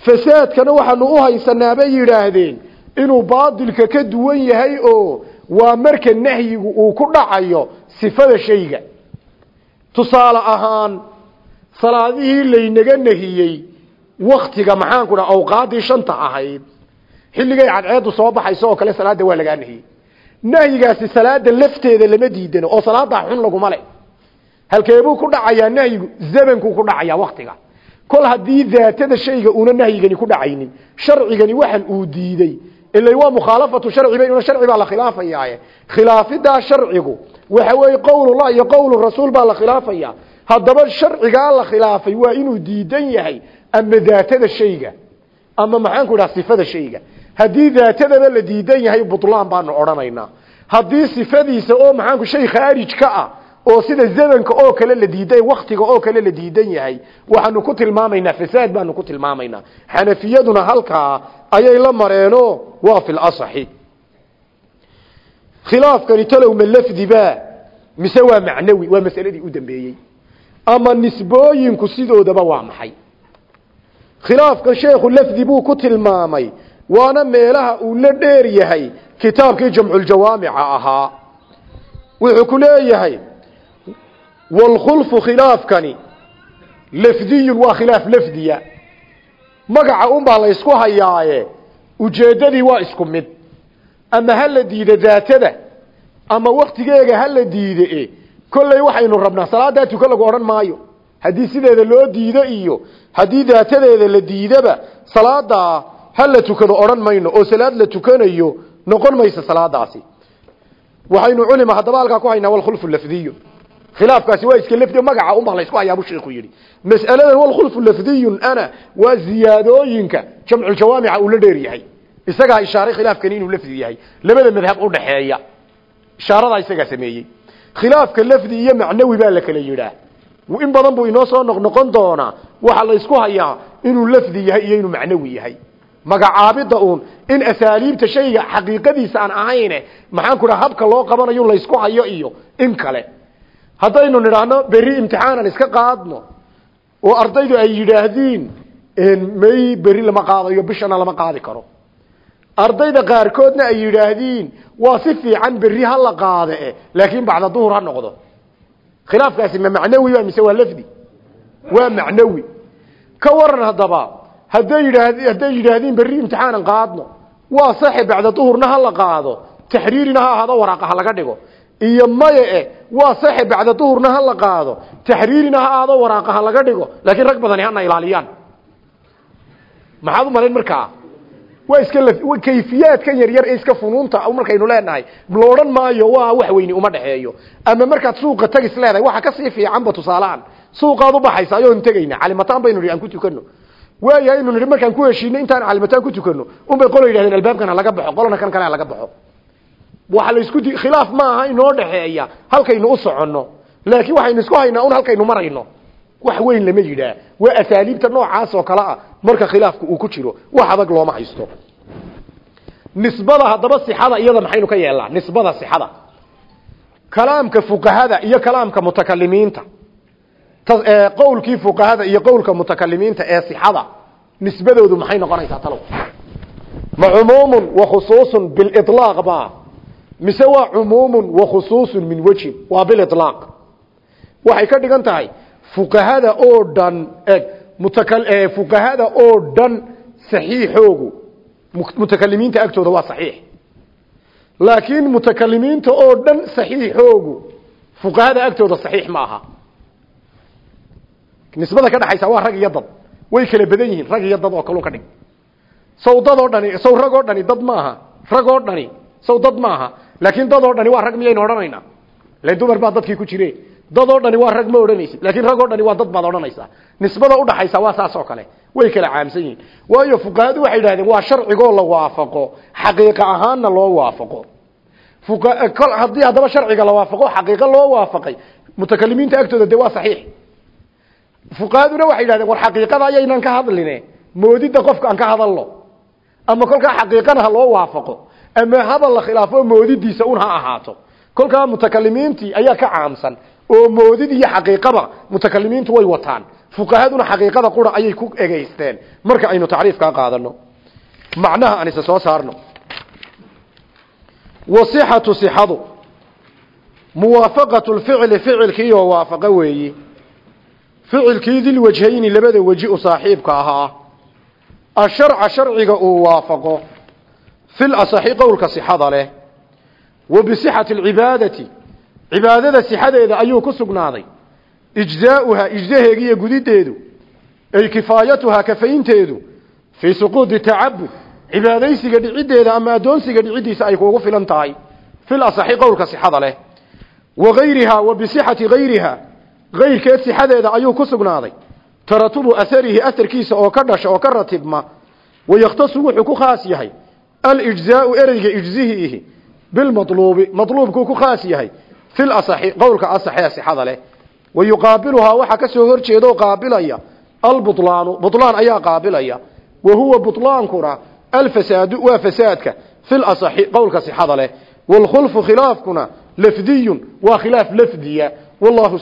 Fasaadkana waxaanu u haysanaa bay yidhaahdeen inuu baatilka ka duwan yahay oo waa marka nahyigu uu ku dhacayo sifada shayga. Tusaale ahaan salaadihii laynaga nahiyey waktiga maxaanku dhaha awqaaddii shanta ahayd. Xilligay cadceedu soo baxayso oo kale salaada waa lagaa nahiyey nahyigaasi salaada lafteeda lama diidano oo salaadaa xun laguma le halkeebuu ku dhacayaa nahyigu? Zamankuu ku dhacayaa waktiga kol haddii daatada shayga una nahyigani ku dhacaynin sharcigani waxan uu diiday. Ila waa mukhaalafatu sharci baynuna sharci baa la khilaafayaaye khilaafidaa sharcigu waxa weeye qowlullah iyo qowlu rasuul baa la khilaafaya haddaba sharcigaa la khilaafay waa inuu diidan yahay ama daatada shayga ama maxaanku idhaha sifada shayga. Haddii daatadaba la diidan yahay butlaan baanu odhanaynaa. Haddii sifadiisa oo maxaanku shay khaarij ka ah oo sida zamanka oo kale la diiday waktiga oo kale la diidan yahay waxaanu ku tilmaamaynaa fasaad baanu ku tilmaamaynaa. Xanafiyaduna halkaa ayay la mareeno waa fi lasaxi khilaafkani talow ma lafdiba mise waa macnawi waa masaladii u dambeeyey ama nisbooyinku sidoodaba waa maxay? Khilaafkan sheekhu lafdi buu ku tilmaamay waana meelaha uu la dheer yahay kitaabkii jamculjawaamica ahaa. Wuxuu ku leeyahay waalkhulfu khilaafkani lafdiyun waa khilaaf lafdiya. Magaca unbaa la ysku hayaaye ujeeddadii waa isku mid. Ama ha la diida daatada ama waktigeega ha la diide kolley waxaynu rabnaa salaadaa tuka lagu odhan maayo. Haddii sideeda loo diido iyo haddii daatadeeda la diidaba salaadaa ha la tukado odhan mayno. Oo salaad la tukanayo noqon mayso salaadaasi. Waxaynu culima haddaba halkaa ku haynaa walkhulfu lafdiyu. Khilaafkaasi waa iska lafdi magaca unbaa la isku hayaa buu sheekhu yidhi. Mas'aladan walkhulfu lafdiyun ana waa ziyaadooyinka jamculjawaamica uu la dheer yahay. Isagaa ishaaray khilaafkani inuu lafdi yahay. Labada madhab u dhaxeeya. Ishaaradaa isagaa sameeyey khilaafka lafdi iyo macnawi baa la kala yidhaah in badan buu inoo soo noqnoqon doonaa. Waxa la isku hayaa inuu lafdi yahay iyo inuu macnawi yahay. Magacaabidda uun in asaaliibta shayga xaqiiqadiisa aan ahayne maxaan ku dhaha habka loo qabanayo laysku hayo iyo in kale. Haddaynu nidhaahno berri imtixaanan iska qaadno oo ardaydu ay yidhaahdiin may berri lama qaadayo bishana lama qaadi karo ardayda qaarkoodna ay yidhaahdiin waa si fiican berri ha la qaade laakiin bacda duhur ha noqdo. Khilaafkaasi ma macnawi mise waa lafdi? Waa macnawi. Ka waran haddaba hadday yidhaahd hadday yidhaahdiin berri imtixaanan qaadno waa saxe bacda duhurna ha la qaado taxriirina ha ahaado waraaqa laga dhigo. Iyo maye e waa saxe bacda duhurna ha la qaado taxriirina ha ahaado waraaqa laga dhigo laakiin rag badani hana ilaaliyaan. Maxaad u malayn markaa waa iska kayfiyaadkan yaryar ee iska funuunta markaynu leenahay. La odhan maayo waa wax weyni uma dhexeeyo. Ama markaad suuqa tagis leedahay waxa ka sii fiicanba tusaalahaan suuqaad u baxaysa ayoon tegayna. Calimataan baynu nihi aan ku tukano waayahay inu nihi markaan ku heshiino intaan calimataan ku tukano unbay qola yidhahdeen albaabkan ha laga baxo qolana kan kale ha laga baxo. Waxa la isku khilaaf ma aha inoo dhexeeya halkaynu u soconno. Laakiin waxaynu isku haynaa un halkaynu marayno wax weyn lama yidhaah waa asaaliibta noocaas oo kale ah marka khilaafku uu ku jiro wax adag looma haysto. Nisbada haddaba sixada iyada maxaynu ka yeelnaa nisbada sixada. Kalaamka fuqahada iyo kalaamka mutakalimiinta. Qowlkii fuqahada iyo qowlka mutakalimiinta ee sixada nisbadoodu maxay noqonaysaa talow? Ma cumuumun wa khusuusun biliطlaaq ba mise waa cumuumun wa khusuusun min wejin waa biliطlaaq waxay ka dhigan tahay fuqahada oo dhan eg mutakal fuqahada oo dhan saxiixoogu. Mutakalimiinta agtooda waa saxiix. Laakiin mutakalimiinta oo dhan saxiixoogu fuqahada agtooda saxiix ma aha. Nisbada ka dhaxaysa waa rag iyo dad. Way kala badan yihiin rag iyo dad oo kalun ka dhig. Saw dad oo dhani saw rag oo dhani dad maaha rag oo dhani saw dad maaha laakiin dad oo dhani waa rag miyaynu odhanaynaa. Le dumar baa dadkii ku jire dad oo dhani waa rag ma odhanaysid. Laakiin rag oo dhani waa dad baad odhanaysaa nisbada udhaxaysa waa saas oo kale. Way kala caamsan yihiin. Waayo fuqahadu waxay yidhahdeen waa sharcigoo la waafaqo. Xaqiiqa ahaanna loo waafaqo. Haddii haddaba sharciga la waafaqo xaqiiqo loo waafaqay. Mutakalimiinta agtooda dee waa saxiix. Fuqahaduna waxay yidhahdeen war xaqiiqada ayaynaan ka hadline. Moodidda qofka aan ka hadalno. Ama kolkaa xaqiiqana loo waafaqo. Ama hadal la khilaafo moodidiisa un ha ahaato. Kolkaa mutakalimiintii ayaa ka caamsan oo moodid iyo xaqiiqaba mutakalimiintu way wataan. Fuqahaduna xaqiiqada qura ayay ku egeysteen. Marka aynu tacriifkaa qaadano macnaha aan soo saarno. Wasixatu sixadu muwaafaqatu lficli ficilkiioo waafaqo weeyi. Ficilkii dilwajhayni labada weji u saaxiibka ahaa. Asharca sharciga uu waafaqo. Fil asaxi qowlka sixada leh. Wa bisixati alcibaadati cibaadada sixadeeda ayuu ku sugnaaday. Ijzaauhaa ijzaheegiiyo gudideedu ay kifaayatuhaa kafaynteedu fii suquudi tacabud cibaadaysiga dhiciddeeda ama addoonsiga dhiciddiisa ay kuugu filan tahay. Fil asaxi qowlka sixada leh. Wa gayrihaa wa bisixati gayrihaa gayrkeed sixadeeda ayuu ku sugnaaday. Taratubu asarihi asarkiisa oo ka dhasha oo ka ratibma. Wayakhtasu wuxuu ku khaas yahay. Alijzaau ereyga ijzihiihi bilmaluubi maluubkuu ku khaas yahay fil asaxi qowlka asaxee sixada leh wayuqaabiluhaa waxaa ka soo hor jeeda oo qaabilaya albulaanu bulaan ayaa qaabilaya wa huwa bulaankuna alfasaadu waa fasaadka fil asaxi qowlka sixada leh waalkhulfu khilaafkuna lafdiyun waa khilaaf lafdiya wallahu